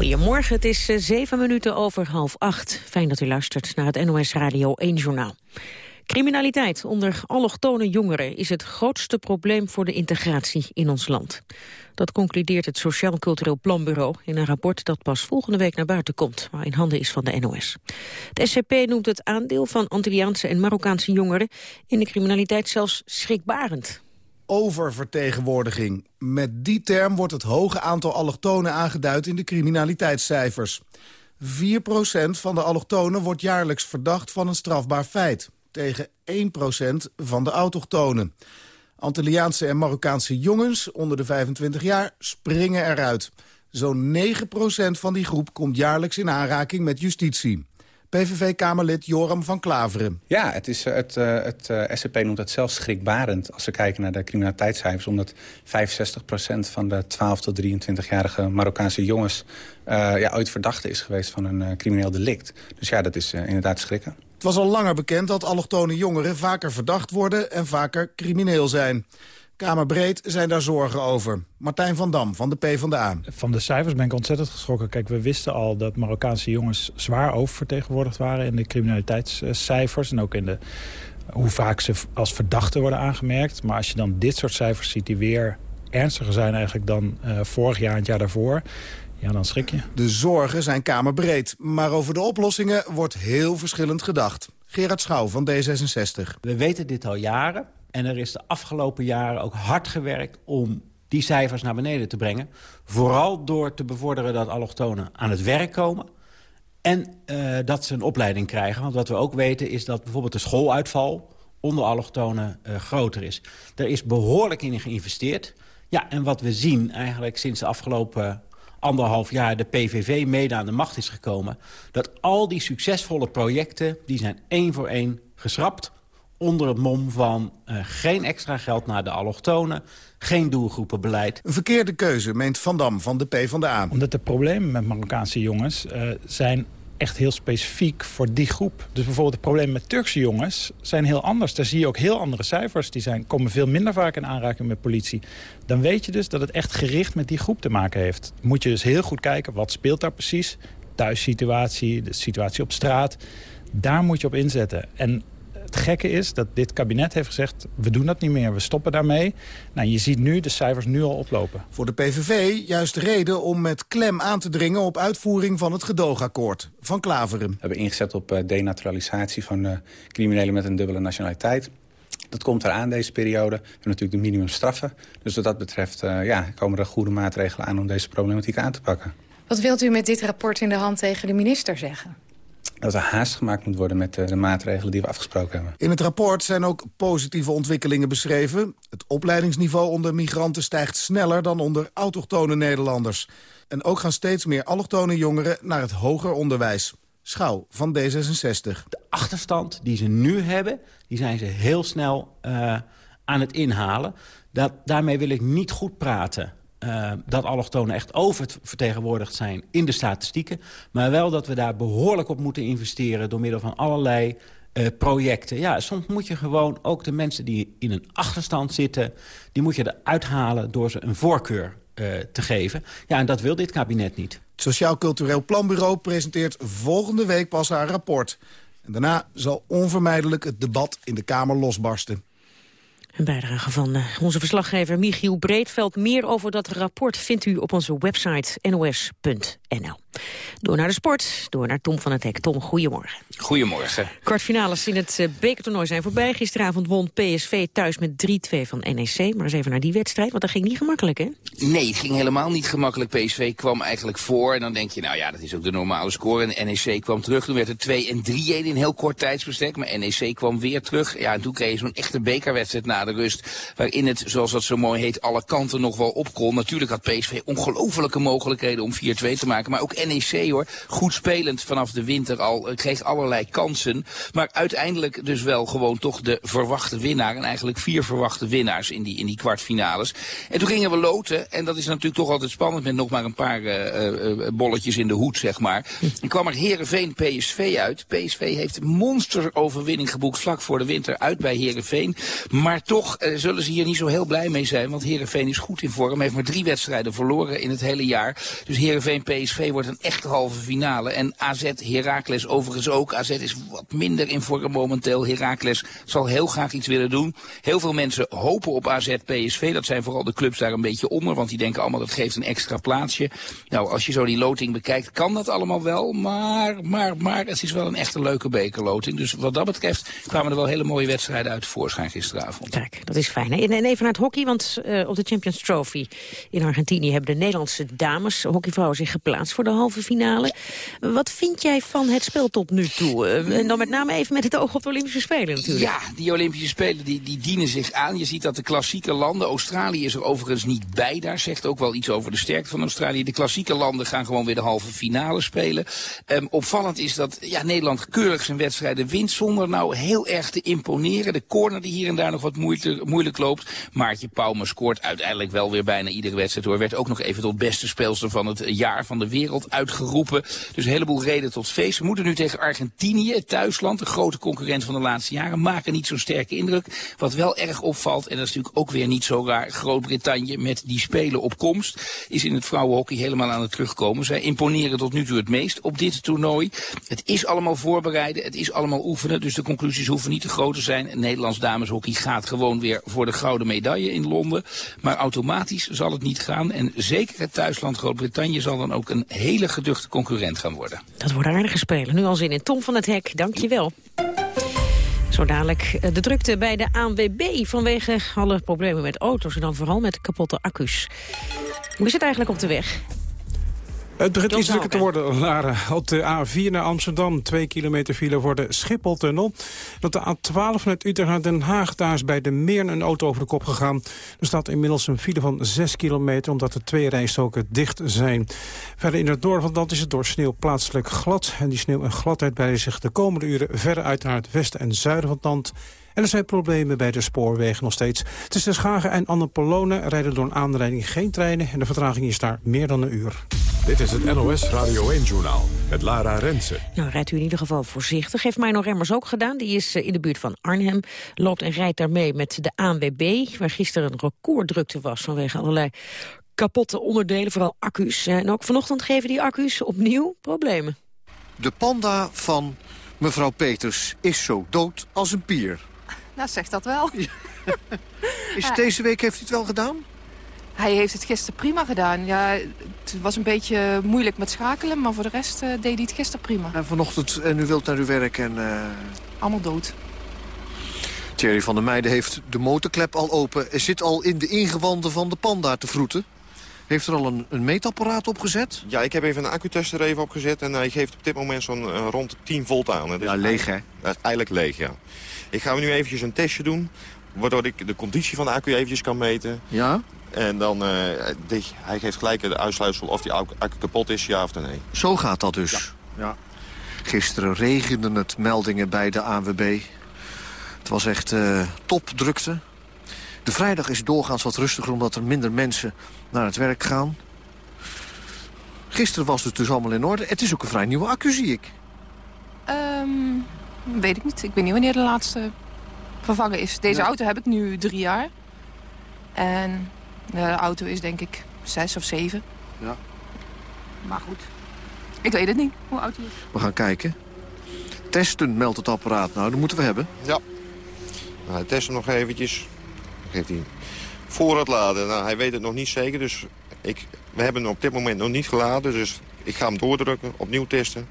Goedemorgen, het is eh, zeven minuten over half acht. Fijn dat u luistert naar het NOS Radio 1 Journaal. Criminaliteit onder allochtone jongeren is het grootste probleem voor de integratie in ons land. Dat concludeert het Sociaal Cultureel Planbureau in een rapport dat pas volgende week naar buiten komt, maar in handen is van de NOS. De SCP noemt het aandeel van Antilliaanse en Marokkaanse jongeren in de criminaliteit zelfs schrikbarend oververtegenwoordiging. Met die term wordt het hoge aantal allochtonen aangeduid in de criminaliteitscijfers. 4% van de allochtonen wordt jaarlijks verdacht van een strafbaar feit. Tegen 1% van de autochtonen. Antilliaanse en Marokkaanse jongens onder de 25 jaar springen eruit. Zo'n 9% van die groep komt jaarlijks in aanraking met justitie. PVV-Kamerlid Joram van Klaveren. Ja, het, is, eh, het, eh, het, het eh, SCP noemt het zelfs schrikbarend als we kijken naar de criminaliteitscijfers. Omdat 65% van de 12 tot 23-jarige Marokkaanse jongens ja, ooit verdachte is geweest van een crimineel delict. Dus ja, dat is inderdaad schrikken. Het was al langer bekend dat allochtone jongeren vaker verdacht worden en vaker crimineel zijn. Kamerbreed zijn daar zorgen over. Martijn van Dam van de PvdA. Van de cijfers ben ik ontzettend geschrokken. Kijk, we wisten al dat Marokkaanse jongens zwaar oververtegenwoordigd waren... in de criminaliteitscijfers en ook in de, hoe vaak ze als verdachten worden aangemerkt. Maar als je dan dit soort cijfers ziet die weer ernstiger zijn eigenlijk dan uh, vorig jaar en het jaar daarvoor... Ja, dan schrik je. De zorgen zijn kamerbreed, maar over de oplossingen wordt heel verschillend gedacht. Gerard Schouw van D66. We weten dit al jaren. En er is de afgelopen jaren ook hard gewerkt om die cijfers naar beneden te brengen. Vooral door te bevorderen dat allochtonen aan het werk komen... en uh, dat ze een opleiding krijgen. Want wat we ook weten is dat bijvoorbeeld de schooluitval onder allochtonen uh, groter is. Er is behoorlijk in geïnvesteerd. Ja, en wat we zien eigenlijk sinds de afgelopen anderhalf jaar de PVV mede aan de macht is gekomen... dat al die succesvolle projecten, die zijn één voor één geschrapt onder het mom van uh, geen extra geld naar de allochtonen... geen doelgroepenbeleid. Een verkeerde keuze, meent Van Dam van de PvdA. Omdat de problemen met Marokkaanse jongens uh, zijn echt heel specifiek voor die groep. Dus bijvoorbeeld de problemen met Turkse jongens zijn heel anders. Daar zie je ook heel andere cijfers. Die zijn, komen veel minder vaak in aanraking met politie. Dan weet je dus dat het echt gericht met die groep te maken heeft. Moet je dus heel goed kijken, wat speelt daar precies? Thuissituatie, de situatie op straat. Daar moet je op inzetten. En het gekke is dat dit kabinet heeft gezegd... we doen dat niet meer, we stoppen daarmee. Nou, je ziet nu de cijfers nu al oplopen. Voor de PVV juist de reden om met klem aan te dringen... op uitvoering van het gedoogakkoord van Klaveren. We hebben ingezet op eh, denaturalisatie van uh, criminelen met een dubbele nationaliteit. Dat komt eraan deze periode. We hebben natuurlijk de minimumstraffen. Dus wat dat betreft uh, ja, komen er goede maatregelen aan om deze problematiek aan te pakken. Wat wilt u met dit rapport in de hand tegen de minister zeggen? Dat er haast gemaakt moet worden met de, de, maatregelen die we afgesproken hebben. In het rapport zijn ook positieve ontwikkelingen beschreven. Het opleidingsniveau onder migranten stijgt sneller dan onder autochtone Nederlanders. En ook gaan steeds meer allochtone jongeren naar het hoger onderwijs. Schouw van D66. De achterstand die ze nu hebben, die zijn ze heel snel uh, aan het inhalen. Dat, daarmee wil ik niet goed praten uh, dat allochtonen echt oververtegenwoordigd zijn in de statistieken. Maar wel dat we daar behoorlijk op moeten investeren... door middel van allerlei uh, projecten. Ja, soms moet je gewoon ook de mensen die in een achterstand zitten... die moet je eruit halen door ze een voorkeur uh, te geven. Ja, en dat wil dit kabinet niet. Het Sociaal Cultureel Planbureau presenteert volgende week pas haar rapport. En daarna zal onvermijdelijk het debat in de Kamer losbarsten. Een bijdrage van uh, onze verslaggever Michiel Breedveld. Meer over dat rapport vindt u op onze website nos.nl. Door naar de sport, door naar Tom van het Hek. Tom, goedemorgen. Goedemorgen. Kwartfinales in het uh, bekertoernooi zijn voorbij. Gisteravond won PSV thuis met 3-2 van NEC. Maar eens even naar die wedstrijd, want dat ging niet gemakkelijk, hè? Nee, het ging helemaal niet gemakkelijk. PSV kwam eigenlijk voor en dan denk je, nou ja, dat is ook de normale score. En NEC kwam terug, toen werd het 2 en 3-1 in heel kort tijdsbestek. Maar NEC kwam weer terug. Ja, en toen kreeg je zo'n echte bekerwedstrijd na de rust. Waarin het, zoals dat zo mooi heet, alle kanten nog wel op kon. Natuurlijk had PSV ongelofelijke mogelijkheden om 4-2 te maken. Maar ook NEC hoor, goed spelend vanaf de winter al, eh, kreeg allerlei kansen. Maar uiteindelijk dus wel gewoon toch de verwachte winnaar. En eigenlijk vier verwachte winnaars in die, in die kwartfinales. En toen gingen we loten. En dat is natuurlijk toch altijd spannend met nog maar een paar uh, uh, bolletjes in de hoed, zeg maar. En kwam er Herenveen PSV uit. PSV heeft monsteroverwinning geboekt vlak voor de winter uit bij Herenveen. Maar toch zullen ze hier niet zo heel blij mee zijn. Want Herenveen is goed in vorm. Heeft maar drie wedstrijden verloren in het hele jaar. Dus Herenveen PSV wordt een echte halve finale. En AZ Heracles overigens ook. AZ is wat minder in vorm momenteel. Heracles zal heel graag iets willen doen. Heel veel mensen hopen op AZ PSV. Dat zijn vooral de clubs daar een beetje onder. Want die denken allemaal dat geeft een extra plaatsje. Nou, als je zo die loting bekijkt, kan dat allemaal wel. Maar, maar, maar, het is wel een echte leuke bekerloting. Dus wat dat betreft kwamen er wel hele mooie wedstrijden uit voorschijn gisteravond. Kijk, dat is fijn. En even naar het hockey, want uh, op de Champions Trophy in Argentinië hebben de Nederlandse dames hockeyvrouwen zich geplaatst voor de halve finale. Wat vind jij van het spel tot nu toe? Uh, en dan met name even met het oog op de Olympische Spelen natuurlijk. Ja, die Olympische Spelen die, die dienen zich aan. Je ziet dat de klassieke landen, Australië is er overigens niet bij daar, zegt ook wel iets over de sterkte van Australië. De klassieke landen gaan gewoon weer de halve finale spelen. Um, opvallend is dat ja, Nederland keurig zijn wedstrijden wint zonder nou heel erg te imponeren. De corner die hier en daar nog wat moeite, moeilijk loopt. Maartje Pauwme scoort uiteindelijk wel weer bijna iedere wedstrijd hoor. Werd ook nog even tot beste speelster van het jaar van de wereld uitgeroepen. Dus een heleboel reden tot feest. We moeten nu tegen Argentinië, het thuisland, de grote concurrent van de laatste jaren, maken niet zo'n sterke indruk. Wat wel erg opvalt, en dat is natuurlijk ook weer niet zo raar, Groot-Brittannië met die spelen op komst, is in het vrouwenhockey helemaal aan het terugkomen. Zij imponeren tot nu toe het meest op dit toernooi. Het is allemaal voorbereiden, het is allemaal oefenen, dus de conclusies hoeven niet te groot te zijn. Nederlands dameshockey gaat gewoon weer voor de gouden medaille in Londen. Maar automatisch zal het niet gaan. En zeker het thuisland Groot-Brittannië zal dan ook een hele geduchte concurrent gaan worden. Dat wordt aardige spelen. Nu al zin in. Tom van het Hek, dank je wel. Zo dadelijk eh, de drukte bij de ANWB vanwege alle problemen met auto's... en dan vooral met kapotte accu's. Hoe is het eigenlijk op de weg? Het begint iets drukker te worden, Lara. Op de A4 naar Amsterdam, 2 kilometer file voor de Schipholtunnel. Op de A12 vanuit Utrecht naar Den Haag, daar is bij de Meern een auto over de kop gegaan. Er staat inmiddels een file van 6 kilometer, omdat de twee rijstoken dicht zijn. Verder in het noorden van dat is het door sneeuw plaatselijk glad. En die sneeuw en gladheid breiden zich de komende uren verder uit naar het westen en zuiden van het land. En er zijn problemen bij de spoorwegen nog steeds. Tussen Schagen en Annapolona rijden door een aanrijding geen treinen... en de vertraging is daar meer dan een uur. Dit is het NOS Radio 1-journaal met Lara Rensen. Nou, rijdt u in ieder geval voorzichtig. Heeft Mino Remmers ook gedaan. Die is eh, in de buurt van Arnhem. Loopt en rijdt daarmee met de ANWB... waar gisteren een recorddrukte was vanwege allerlei kapotte onderdelen, vooral accu's. En ook vanochtend geven die accu's opnieuw problemen. De panda van mevrouw Peters is zo dood als een pier. Nou, zeg dat wel. Is deze week heeft hij het wel gedaan? Hij heeft het gisteren prima gedaan. Ja, het was een beetje moeilijk met schakelen, maar voor de rest eh, deed hij het gisteren prima. En vanochtend, en u wilt naar uw werk en... eh, Allemaal dood. Thierry van der Meijden heeft de motorklep al open. Er zit al in de ingewanden van de panda te vroeten. Heeft er al een, een meetapparaat opgezet? Ja, ik heb even een accutester er even opgezet en hij geeft op dit moment zo'n eh, rond de 10 volt aan. Ja, leeg hè? Dat is eigenlijk leeg, ja. Ik ga nu eventjes een testje doen, waardoor ik de conditie van de accu eventjes kan meten. Ja? En dan, eh, die, hij geeft gelijk de uitsluitsel of die accu kapot is, ja of nee. Zo gaat dat dus. Ja. Gisteren regenden het meldingen bij de ANWB. Het was echt eh, topdrukte. De vrijdag is doorgaans wat rustiger omdat er minder mensen naar het werk gaan. Gisteren was het dus allemaal in orde. Het is ook een vrij nieuwe accu, zie ik. Ehm, weet ik niet. Ik weet niet wanneer de laatste vervangen is. Deze auto heb ik nu drie jaar. En de auto is denk ik zes of zeven. Ja. Maar goed. Ik weet het niet, hoe oud hij is. We gaan kijken. Testen meldt het apparaat. Nou, dat moeten we hebben. Ja. Nou, hij test hem nog eventjes. Dan geeft hij voor het laden. Nou, hij weet het nog niet zeker, dus ik, we hebben hem op dit moment nog niet geladen. Dus ik ga hem doordrukken, opnieuw testen.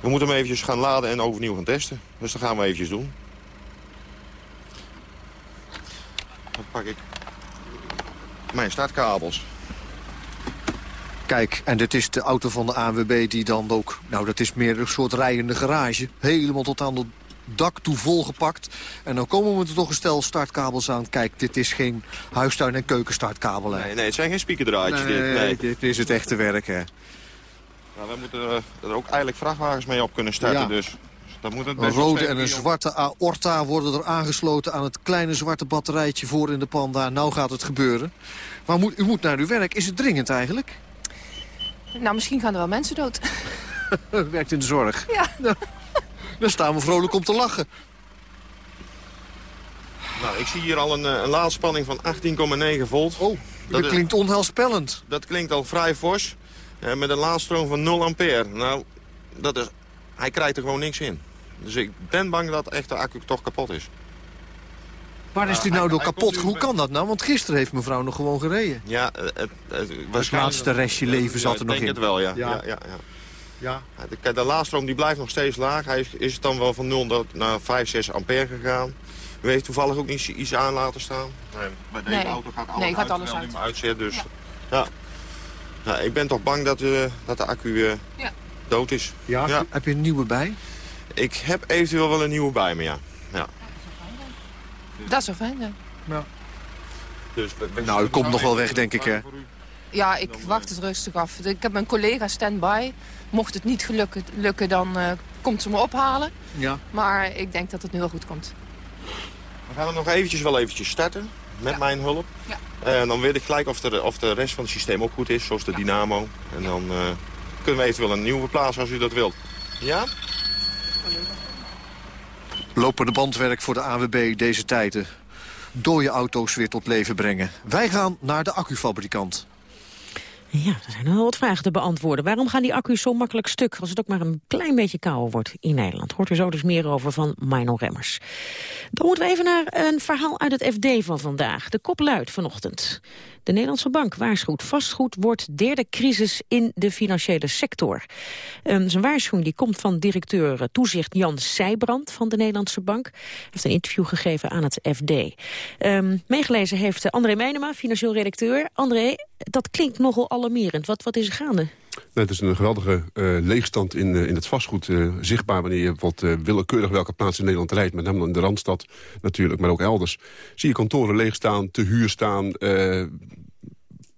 We moeten hem eventjes gaan laden en overnieuw gaan testen. Dus dat gaan we eventjes doen. Dan pak ik mijn startkabels. Kijk, en dit is de auto van de ANWB die dan ook... Nou, dat is meer een soort rijende garage. Helemaal tot aan het dak toe volgepakt. En dan komen we er toch een stel startkabels aan. Kijk, dit is geen huistuin- en keukenstartkabel. hè? Nee, nee, het zijn geen speakerdraadjes Nee, dit. Nee. dit is het echte werk, hè. Nou, we moeten er, er ook eigenlijk vrachtwagens mee op kunnen starten. Ja. Dus dat moet het Een rode en een zwarte aorta worden er aangesloten aan het kleine zwarte batterijtje voor in de panda. Nou gaat het gebeuren. Maar moet, u moet naar uw werk. Is het dringend eigenlijk? Nou, misschien gaan er wel mensen dood. Werkt in de zorg. Ja. Dan staan we vrolijk om te lachen. Nou, ik zie hier al een, eh, een laadspanning van 18,9 volt. Oh, dat klinkt onheilspellend. Dat klinkt al vrij fors. eh, met een laadstroom van 0 ampère. Nou, dat is, hij krijgt er gewoon niks in. Dus ik ben bang dat echt de accu toch kapot is. Waar is die nou door kapot? Hoe kan dat nou? Want gisteren heeft mevrouw nog gewoon gereden. Ja, eh, het, het, waarschijnlijk- Het laatste restje leven zat er ik nog denk in. het wel, ja. Ja. ja. ja, ja. Ja. Ja, de, kijk, de laadstroom die blijft nog steeds laag. Hij is, is het dan wel van 0 tot- naar 5, 6 ampère gegaan. U heeft toevallig ook niet iets aan laten staan? Nee, bij deze Nee. auto gaat alles Nee, gaat alles uit. uitzet. Dus, ja. Ja, ik ben toch bang dat, eh, dat de accu eh, Ja. dood is. Ja, Heb je een nieuwe bij? Ik heb eventueel wel een nieuwe bij me, ja. ja. Dat is wel fijn, ja. Dus, Nou, u komt nog wel weg, denk ik, hè? Ja, ik wacht het rustig af. Ik heb mijn collega stand-by. Mocht het niet gelukken, lukken, dan eh, komt ze me ophalen. Ja. Maar ik denk dat het nu wel goed komt. We gaan hem nog eventjes wel eventjes starten. Met mijn hulp. Ja. En dan weet ik gelijk of de, of de rest van het systeem ook goed is. Zoals de dynamo. En dan eh, kunnen we eventueel een nieuwe plaatsen als u dat wilt. Ja? Lopende bandwerk voor de AWB deze tijden. Dode auto's weer tot leven brengen. Wij gaan naar de accufabrikant. Ja, er zijn wel wat vragen te beantwoorden. Waarom gaan die accu's zo makkelijk stuk als het ook maar een klein beetje kouder wordt in Nederland? Hoort er zo dus meer over van Mino Remmers. Dan moeten we even naar een verhaal uit het FD van vandaag. De kop luidt vanochtend. De Nederlandse Bank waarschuwt vastgoed wordt derde crisis in de financiële sector. Um, zijn waarschuwing die komt van directeur toezicht Jan Seijbrand van de Nederlandse Bank. Hij heeft een interview gegeven aan het FD. Um, meegelezen heeft André Meijnema, financieel redacteur. André, dat klinkt nogal alarmerend. Wat, wat is er gaande? Het is een geweldige uh, leegstand in, uh, in het vastgoed uh, zichtbaar... wanneer je wat willekeurig welke plaats in Nederland rijdt... met name in de Randstad natuurlijk, maar ook elders. Zie je kantoren leeg staan, te huur staan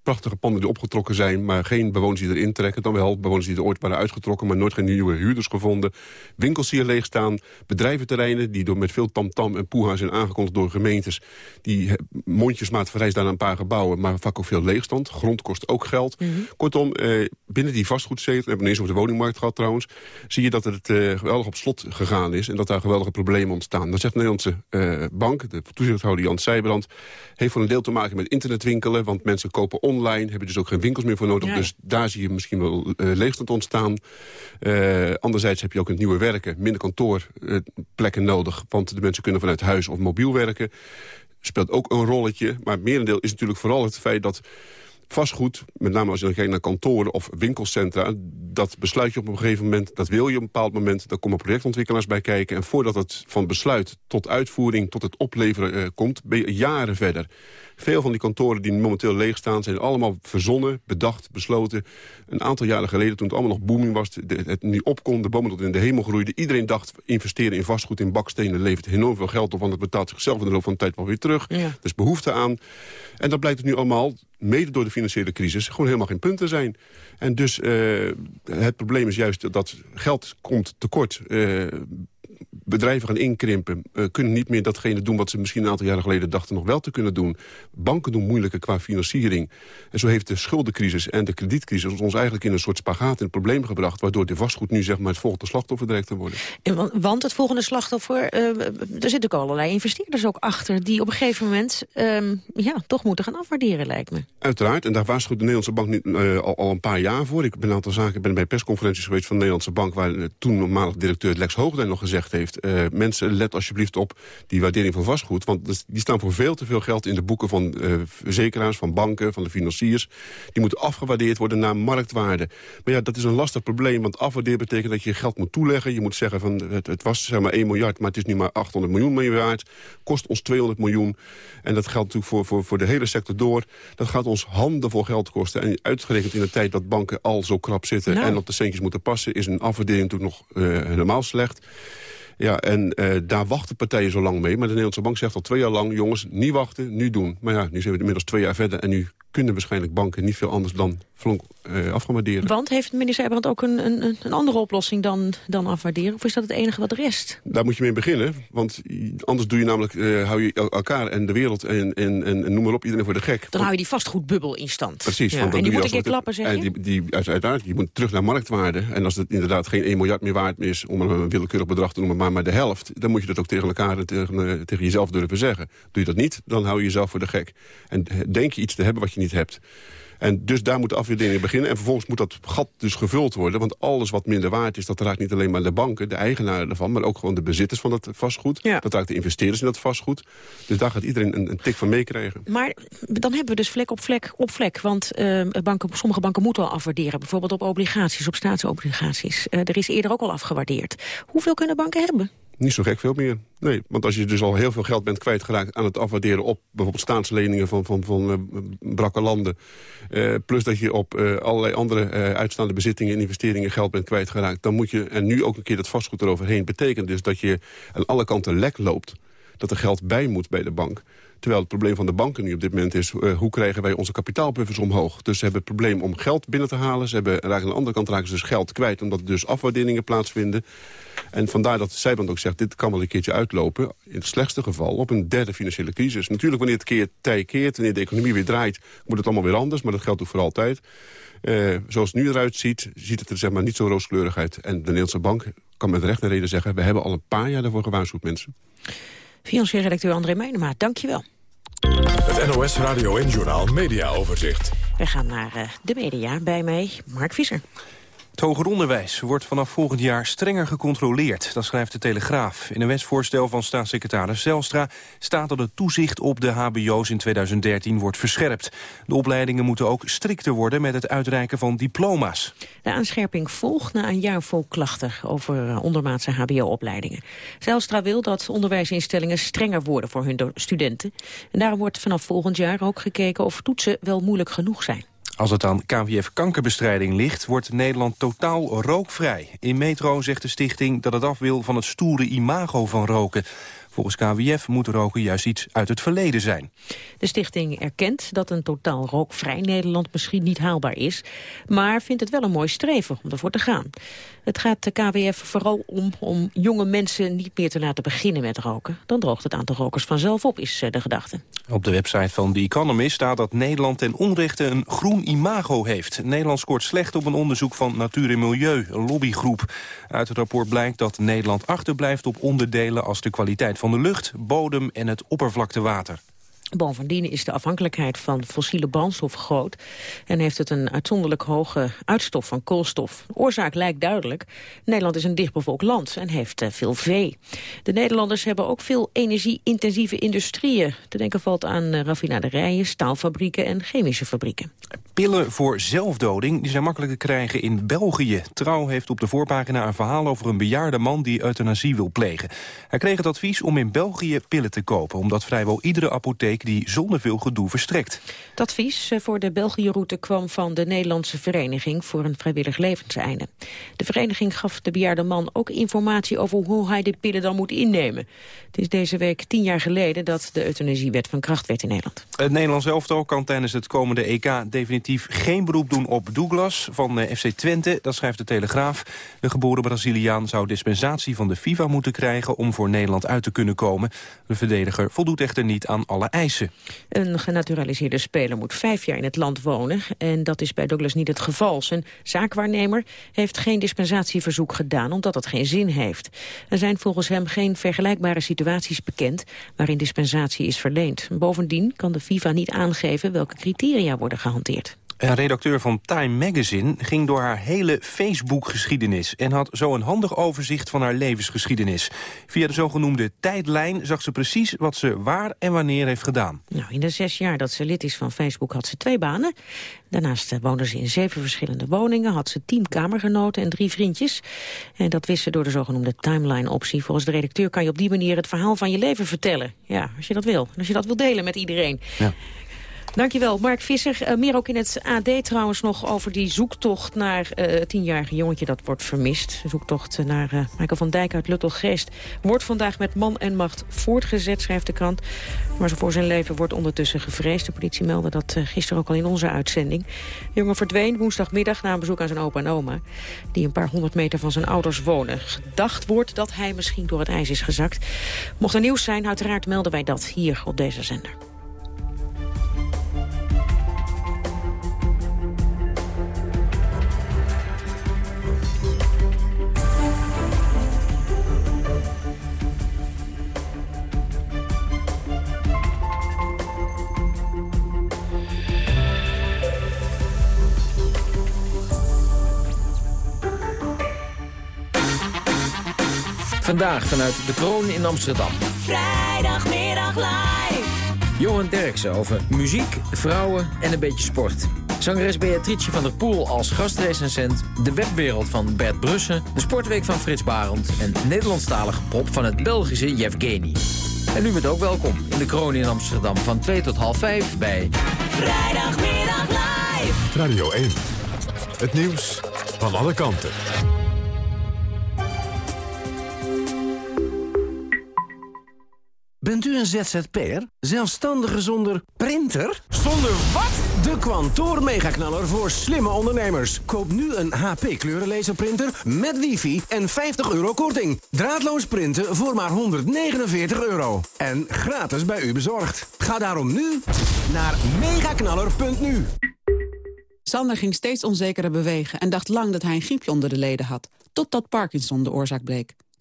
prachtige panden die opgetrokken zijn... maar geen bewoners die erin trekken. Dan wel bewoners die er ooit waren uitgetrokken... maar nooit geen nieuwe huurders gevonden. Winkels die er leeg staan. Bedrijventerreinen die door met veel tamtam -tam en poeha zijn aangekondigd door gemeentes. Die mondjesmaat verrijst daar een paar gebouwen... maar vaak ook veel leegstand. Grond kost ook geld. Mhm. Kortom, eh, binnen die vastgoedzetel... hebben we eens over de woningmarkt gehad trouwens... zie je dat het eh, geweldig op slot gegaan is... en dat daar geweldige problemen ontstaan. Dan zegt de Nederlandse eh, bank, de toezichthouder Jan Seijbrand... heeft voor een deel te maken met internetwinkelen... want mensen kopen online, heb je dus ook geen winkels meer voor nodig. Dus daar zie je misschien wel uh, leegstand ontstaan. Uh, anderzijds heb je ook het nieuwe werken, minder kantoorplekken nodig. Want de mensen kunnen vanuit huis of mobiel werken. Speelt ook een rolletje. Maar het merendeel is natuurlijk vooral het feit dat vastgoed, met name als je dan kijkt naar kantoren of winkelcentra... dat besluit je op een gegeven moment, dat wil je op een bepaald moment... daar komen projectontwikkelaars bij kijken. En voordat het van besluit tot uitvoering, tot het opleveren uh, komt... ben je jaren verder. Veel van die kantoren die momenteel leeg staan... zijn allemaal verzonnen, bedacht, besloten. Een aantal jaren geleden, toen het allemaal nog booming was... het niet opkomt, de bomen tot in de hemel groeiden... iedereen dacht, investeren in vastgoed, in bakstenen... levert enorm veel geld op, want het betaalt zichzelf... in de loop van de tijd wel weer terug. Ja. Er is behoefte aan. En dat blijkt het nu allemaal, mede door de financiële crisis... gewoon helemaal geen punten zijn. En dus uh, het probleem is juist dat geld komt tekort... Uh, bedrijven gaan inkrimpen, uh, kunnen niet meer datgene doen... wat ze misschien een aantal jaren geleden dachten nog wel te kunnen doen. Banken doen moeilijker qua financiering. En zo heeft de schuldencrisis en de kredietcrisis ons eigenlijk in een soort spagaat in het probleem gebracht... waardoor de vastgoed nu zeg maar, het volgende slachtoffer direct te worden. En, want het volgende slachtoffer, uh, er zitten ook allerlei investeerders ook achter... die op een gegeven moment uh, ja, toch moeten gaan afwaarderen, lijkt me. Uiteraard, en daar waarschuwt de Nederlandse Bank niet, uh, al, al, een paar jaar voor. Ik ben een aantal zaken ben bij persconferenties geweest van de Nederlandse Bank... waar toen normaal directeur Lex Hoogdijn nog gezegd heeft uh, mensen, let alsjeblieft op die waardering van vastgoed. Want die staan voor veel te veel geld in de boeken van uh, verzekeraars, van banken, van de financiers. Die moeten afgewaardeerd worden naar marktwaarde. Maar ja, dat is een lastig probleem, want afwaarderen betekent dat je je geld moet toeleggen. Je moet zeggen van het, het was zeg maar 1 miljard, maar het is nu maar 800 miljoen meer waard. Kost ons 200 miljoen. En dat geldt natuurlijk voor, voor, voor de hele sector door. Dat gaat ons handen voor geld kosten. En uitgerekend in de tijd dat banken al zo krap zitten nou. en op de centjes moeten passen, is een afwaardering natuurlijk nog uh, helemaal slecht. Ja, en uh, daar wachten partijen zo lang mee. Maar de Nederlandse Bank zegt al twee jaar lang... jongens, niet wachten, nu doen. Maar ja, nu zijn we inmiddels twee jaar verder... en nu kunnen waarschijnlijk banken niet veel anders dan flonk uh, afwaarderen. Want heeft minister Eberhard ook een, een, een andere oplossing dan, dan afwaarderen? Of is dat het enige wat rest? Daar moet je mee beginnen. Want anders doe je namelijk, uh, hou je elkaar en de wereld en, en, en, noem maar op, iedereen voor de gek. Dan hou je die vastgoedbubbel in stand. Precies. Ja. Want en die moet een keer klappen, zeg je? Die, die, uiteraard, je moet terug naar marktwaarde. En als het inderdaad geen 1 miljard meer waard is... om een willekeurig bedrag te noemen, maar maar de helft... dan moet je dat ook tegen elkaar en tegen, tegen jezelf durven zeggen. Doe je dat niet, dan hou je jezelf voor de gek. En denk je iets te hebben wat je niet hebt... En dus daar moet de beginnen. En vervolgens moet dat gat dus gevuld worden. Want alles wat minder waard is, dat raakt niet alleen maar de banken, de eigenaren ervan... maar ook gewoon de bezitters van dat vastgoed. Ja. Dat raakt de investeerders in dat vastgoed. Dus daar gaat iedereen een, een tik van meekrijgen. Maar dan hebben we dus vlek op vlek op vlek. Want uh, banken, sommige banken moeten al afwaarderen. Bijvoorbeeld op obligaties, op staatsobligaties. Uh, er is eerder ook al afgewaardeerd. Hoeveel kunnen banken hebben? Niet zo gek veel meer. Nee, want als je dus al heel veel geld bent kwijtgeraakt aan het afwaarderen op bijvoorbeeld staatsleningen van, van, van uh, brakke landen. Uh, plus dat je op uh, allerlei andere uitstaande bezittingen en investeringen geld bent kwijtgeraakt. Dan moet je, en nu ook een keer dat vastgoed eroverheen, betekent dus dat je aan alle kanten lek loopt. Dat er geld bij moet bij de bank. Terwijl het probleem van de banken nu op dit moment is... Uh, hoe krijgen wij onze kapitaalbuffers omhoog? Dus ze hebben het probleem om geld binnen te halen. Ze hebben, aan de andere kant raken ze dus geld kwijt... omdat er dus afwaarderingen plaatsvinden. En vandaar dat Zijbrand ook zegt... dit kan wel een keertje uitlopen, in het slechtste geval... op een derde financiële crisis. Natuurlijk, wanneer het keer tij keert, wanneer de economie weer draait... moet het allemaal weer anders, maar dat geldt ook voor altijd. Uh, zoals het nu eruit ziet, ziet het er zeg maar, niet zo rooskleurig uit. En de Nederlandse Bank kan met recht en reden zeggen... we hebben al een paar jaar daarvoor gewaarschuwd, mensen. Financieel redacteur André Meijnema, dank je wel. Het NOS Radio en Journaal Media Overzicht. We gaan naar uh, de media. Bij mij Mark Visser. Het hoger onderwijs wordt vanaf volgend jaar strenger gecontroleerd. Dat schrijft de Telegraaf. In een wetsvoorstel van staatssecretaris Zelstra staat dat het toezicht op de hbo's in 2013 wordt verscherpt. De opleidingen moeten ook strikter worden met het uitreiken van diploma's. De aanscherping volgt na een jaar vol klachten over eh, ondermaatse hbo-opleidingen. Zelstra wil dat onderwijsinstellingen strenger worden voor hun studenten. En daarom wordt vanaf volgend jaar ook gekeken of toetsen wel moeilijk genoeg zijn. Als het aan KWF-kankerbestrijding ligt, wordt Nederland totaal rookvrij. In Metro zegt de stichting dat het af wil van het stoere imago van roken. Volgens KWF moet roken juist iets uit het verleden zijn. De stichting erkent dat een totaal rookvrij Nederland misschien niet haalbaar is... maar vindt het wel een mooi streven om ervoor te gaan. Het gaat de KWF vooral om om jonge mensen niet meer te laten beginnen met roken. Dan droogt het aantal rokers vanzelf op, is eh, de gedachte. Op de website van The Economist staat dat Nederland ten onrechte een groen imago heeft. Nederland scoort slecht op een onderzoek van Natuur en Milieu, een lobbygroep. Uit het rapport blijkt dat Nederland achterblijft op onderdelen als de kwaliteit van de lucht, bodem en het oppervlaktewater. Bovendien is de afhankelijkheid van fossiele brandstof groot... en heeft het een uitzonderlijk hoge uitstof van koolstof. De oorzaak lijkt duidelijk. Nederland is een dichtbevolkt land en heeft eh, veel vee. De Nederlanders hebben ook veel energie-intensieve industrieën. Te denken valt aan uh, raffinaderijen, staalfabrieken en chemische fabrieken. Pillen voor zelfdoding die zijn makkelijk te krijgen in België. Trouw heeft op de voorpagina een verhaal over een bejaarde man... die euthanasie wil plegen. Hij kreeg het advies om in België pillen te kopen... omdat vrijwel iedere apotheek die zonder veel gedoe verstrekt. Het advies eh, voor de België-route kwam van de Nederlandse Vereniging voor een vrijwillig levenseinde. De vereniging gaf de bejaarde man ook informatie over hoe hij de pillen dan moet innemen. Het is deze week tien jaar geleden dat de euthanasiewet van kracht werd in Nederland. Het Nederlands elftal kan tijdens het komende EK definitief geen beroep doen op Douglas van eh, FC Twente. Dat schrijft de Telegraaf. De geboren Braziliaan zou dispensatie van de FIFA moeten krijgen om voor Nederland uit te kunnen komen. De verdediger voldoet echter niet aan alle eisen. Een genaturaliseerde speler moet vijf jaar in het land wonen. En dat is bij Douglas niet het geval. Zijn zaakwaarnemer heeft geen dispensatieverzoek gedaan... omdat het geen zin heeft. Er zijn volgens hem geen vergelijkbare situaties bekend... waarin dispensatie is verleend. Bovendien kan de FIFA niet aangeven welke criteria worden gehanteerd. Een redacteur van Time Magazine ging door haar hele Facebook-geschiedenis... en had zo een handig overzicht van haar levensgeschiedenis. Via de zogenoemde tijdlijn zag ze precies wat ze waar en wanneer heeft gedaan. Nou, in de zes jaar dat ze lid is van Facebook had ze twee banen. Daarnaast woonde ze in zeven verschillende woningen... had ze tien kamergenoten en drie vriendjes. En dat wist ze door de zogenoemde timeline-optie. Volgens de redacteur kan je op die manier het verhaal van je leven vertellen. Ja, als je dat wil. En als je dat wil delen met iedereen. Ja. Dankjewel, Mark Visser. Uh, meer ook in het AD trouwens nog over die zoektocht naar uh, het tienjarige jongetje dat wordt vermist. De zoektocht naar uh, Michael van Dijk uit Luttelgeest wordt vandaag met man en macht voortgezet, schrijft de krant. Maar voor zijn leven wordt ondertussen gevreesd. De politie meldde dat gisteren ook al in onze uitzending. De jongen verdween woensdagmiddag na een bezoek aan zijn opa en oma... die een paar honderd meter van zijn ouders wonen. Gedacht wordt dat hij misschien door het ijs is gezakt. Mocht er nieuws zijn, uiteraard melden wij dat hier op deze zender. Vandaag vanuit de Kroon in Amsterdam. Vrijdagmiddag live. Johan Derksen over muziek, vrouwen en een beetje sport. Zangeres Beatrice van der Poel als gastrecensent... de webwereld van Bert Brussen, de sportweek van Frits Barend... en Nederlandstalige pop van het Belgische Yevgeny. En u bent ook welkom in de Kroon in Amsterdam van 2 tot half 5 bij... Vrijdagmiddag live. Radio 1. Het nieuws van alle kanten. Bent u een ZZP'er? Zelfstandige zonder printer? Zonder wat? De Kwantoor Megaknaller voor slimme ondernemers. Koop nu een HP kleurenlaserprinter met wifi en 50 euro korting. Draadloos printen voor maar 149 euro. En gratis bij u bezorgd. Ga daarom nu naar megaknaller.nu. Sander ging steeds onzekerder bewegen en dacht lang dat hij een griepje onder de leden had. Totdat Parkinson de oorzaak bleek.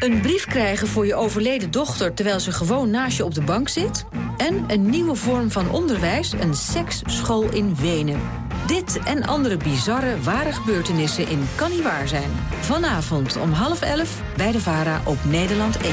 Een brief krijgen voor je overleden dochter terwijl ze gewoon naast je op de bank zit? En een nieuwe vorm van onderwijs, een seksschool in Wenen. Dit en andere bizarre, ware gebeurtenissen in Kan Niet Waar Zijn. Vanavond om half elf bij de VARA op Nederland 1.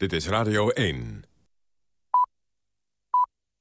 Dit is Radio 1.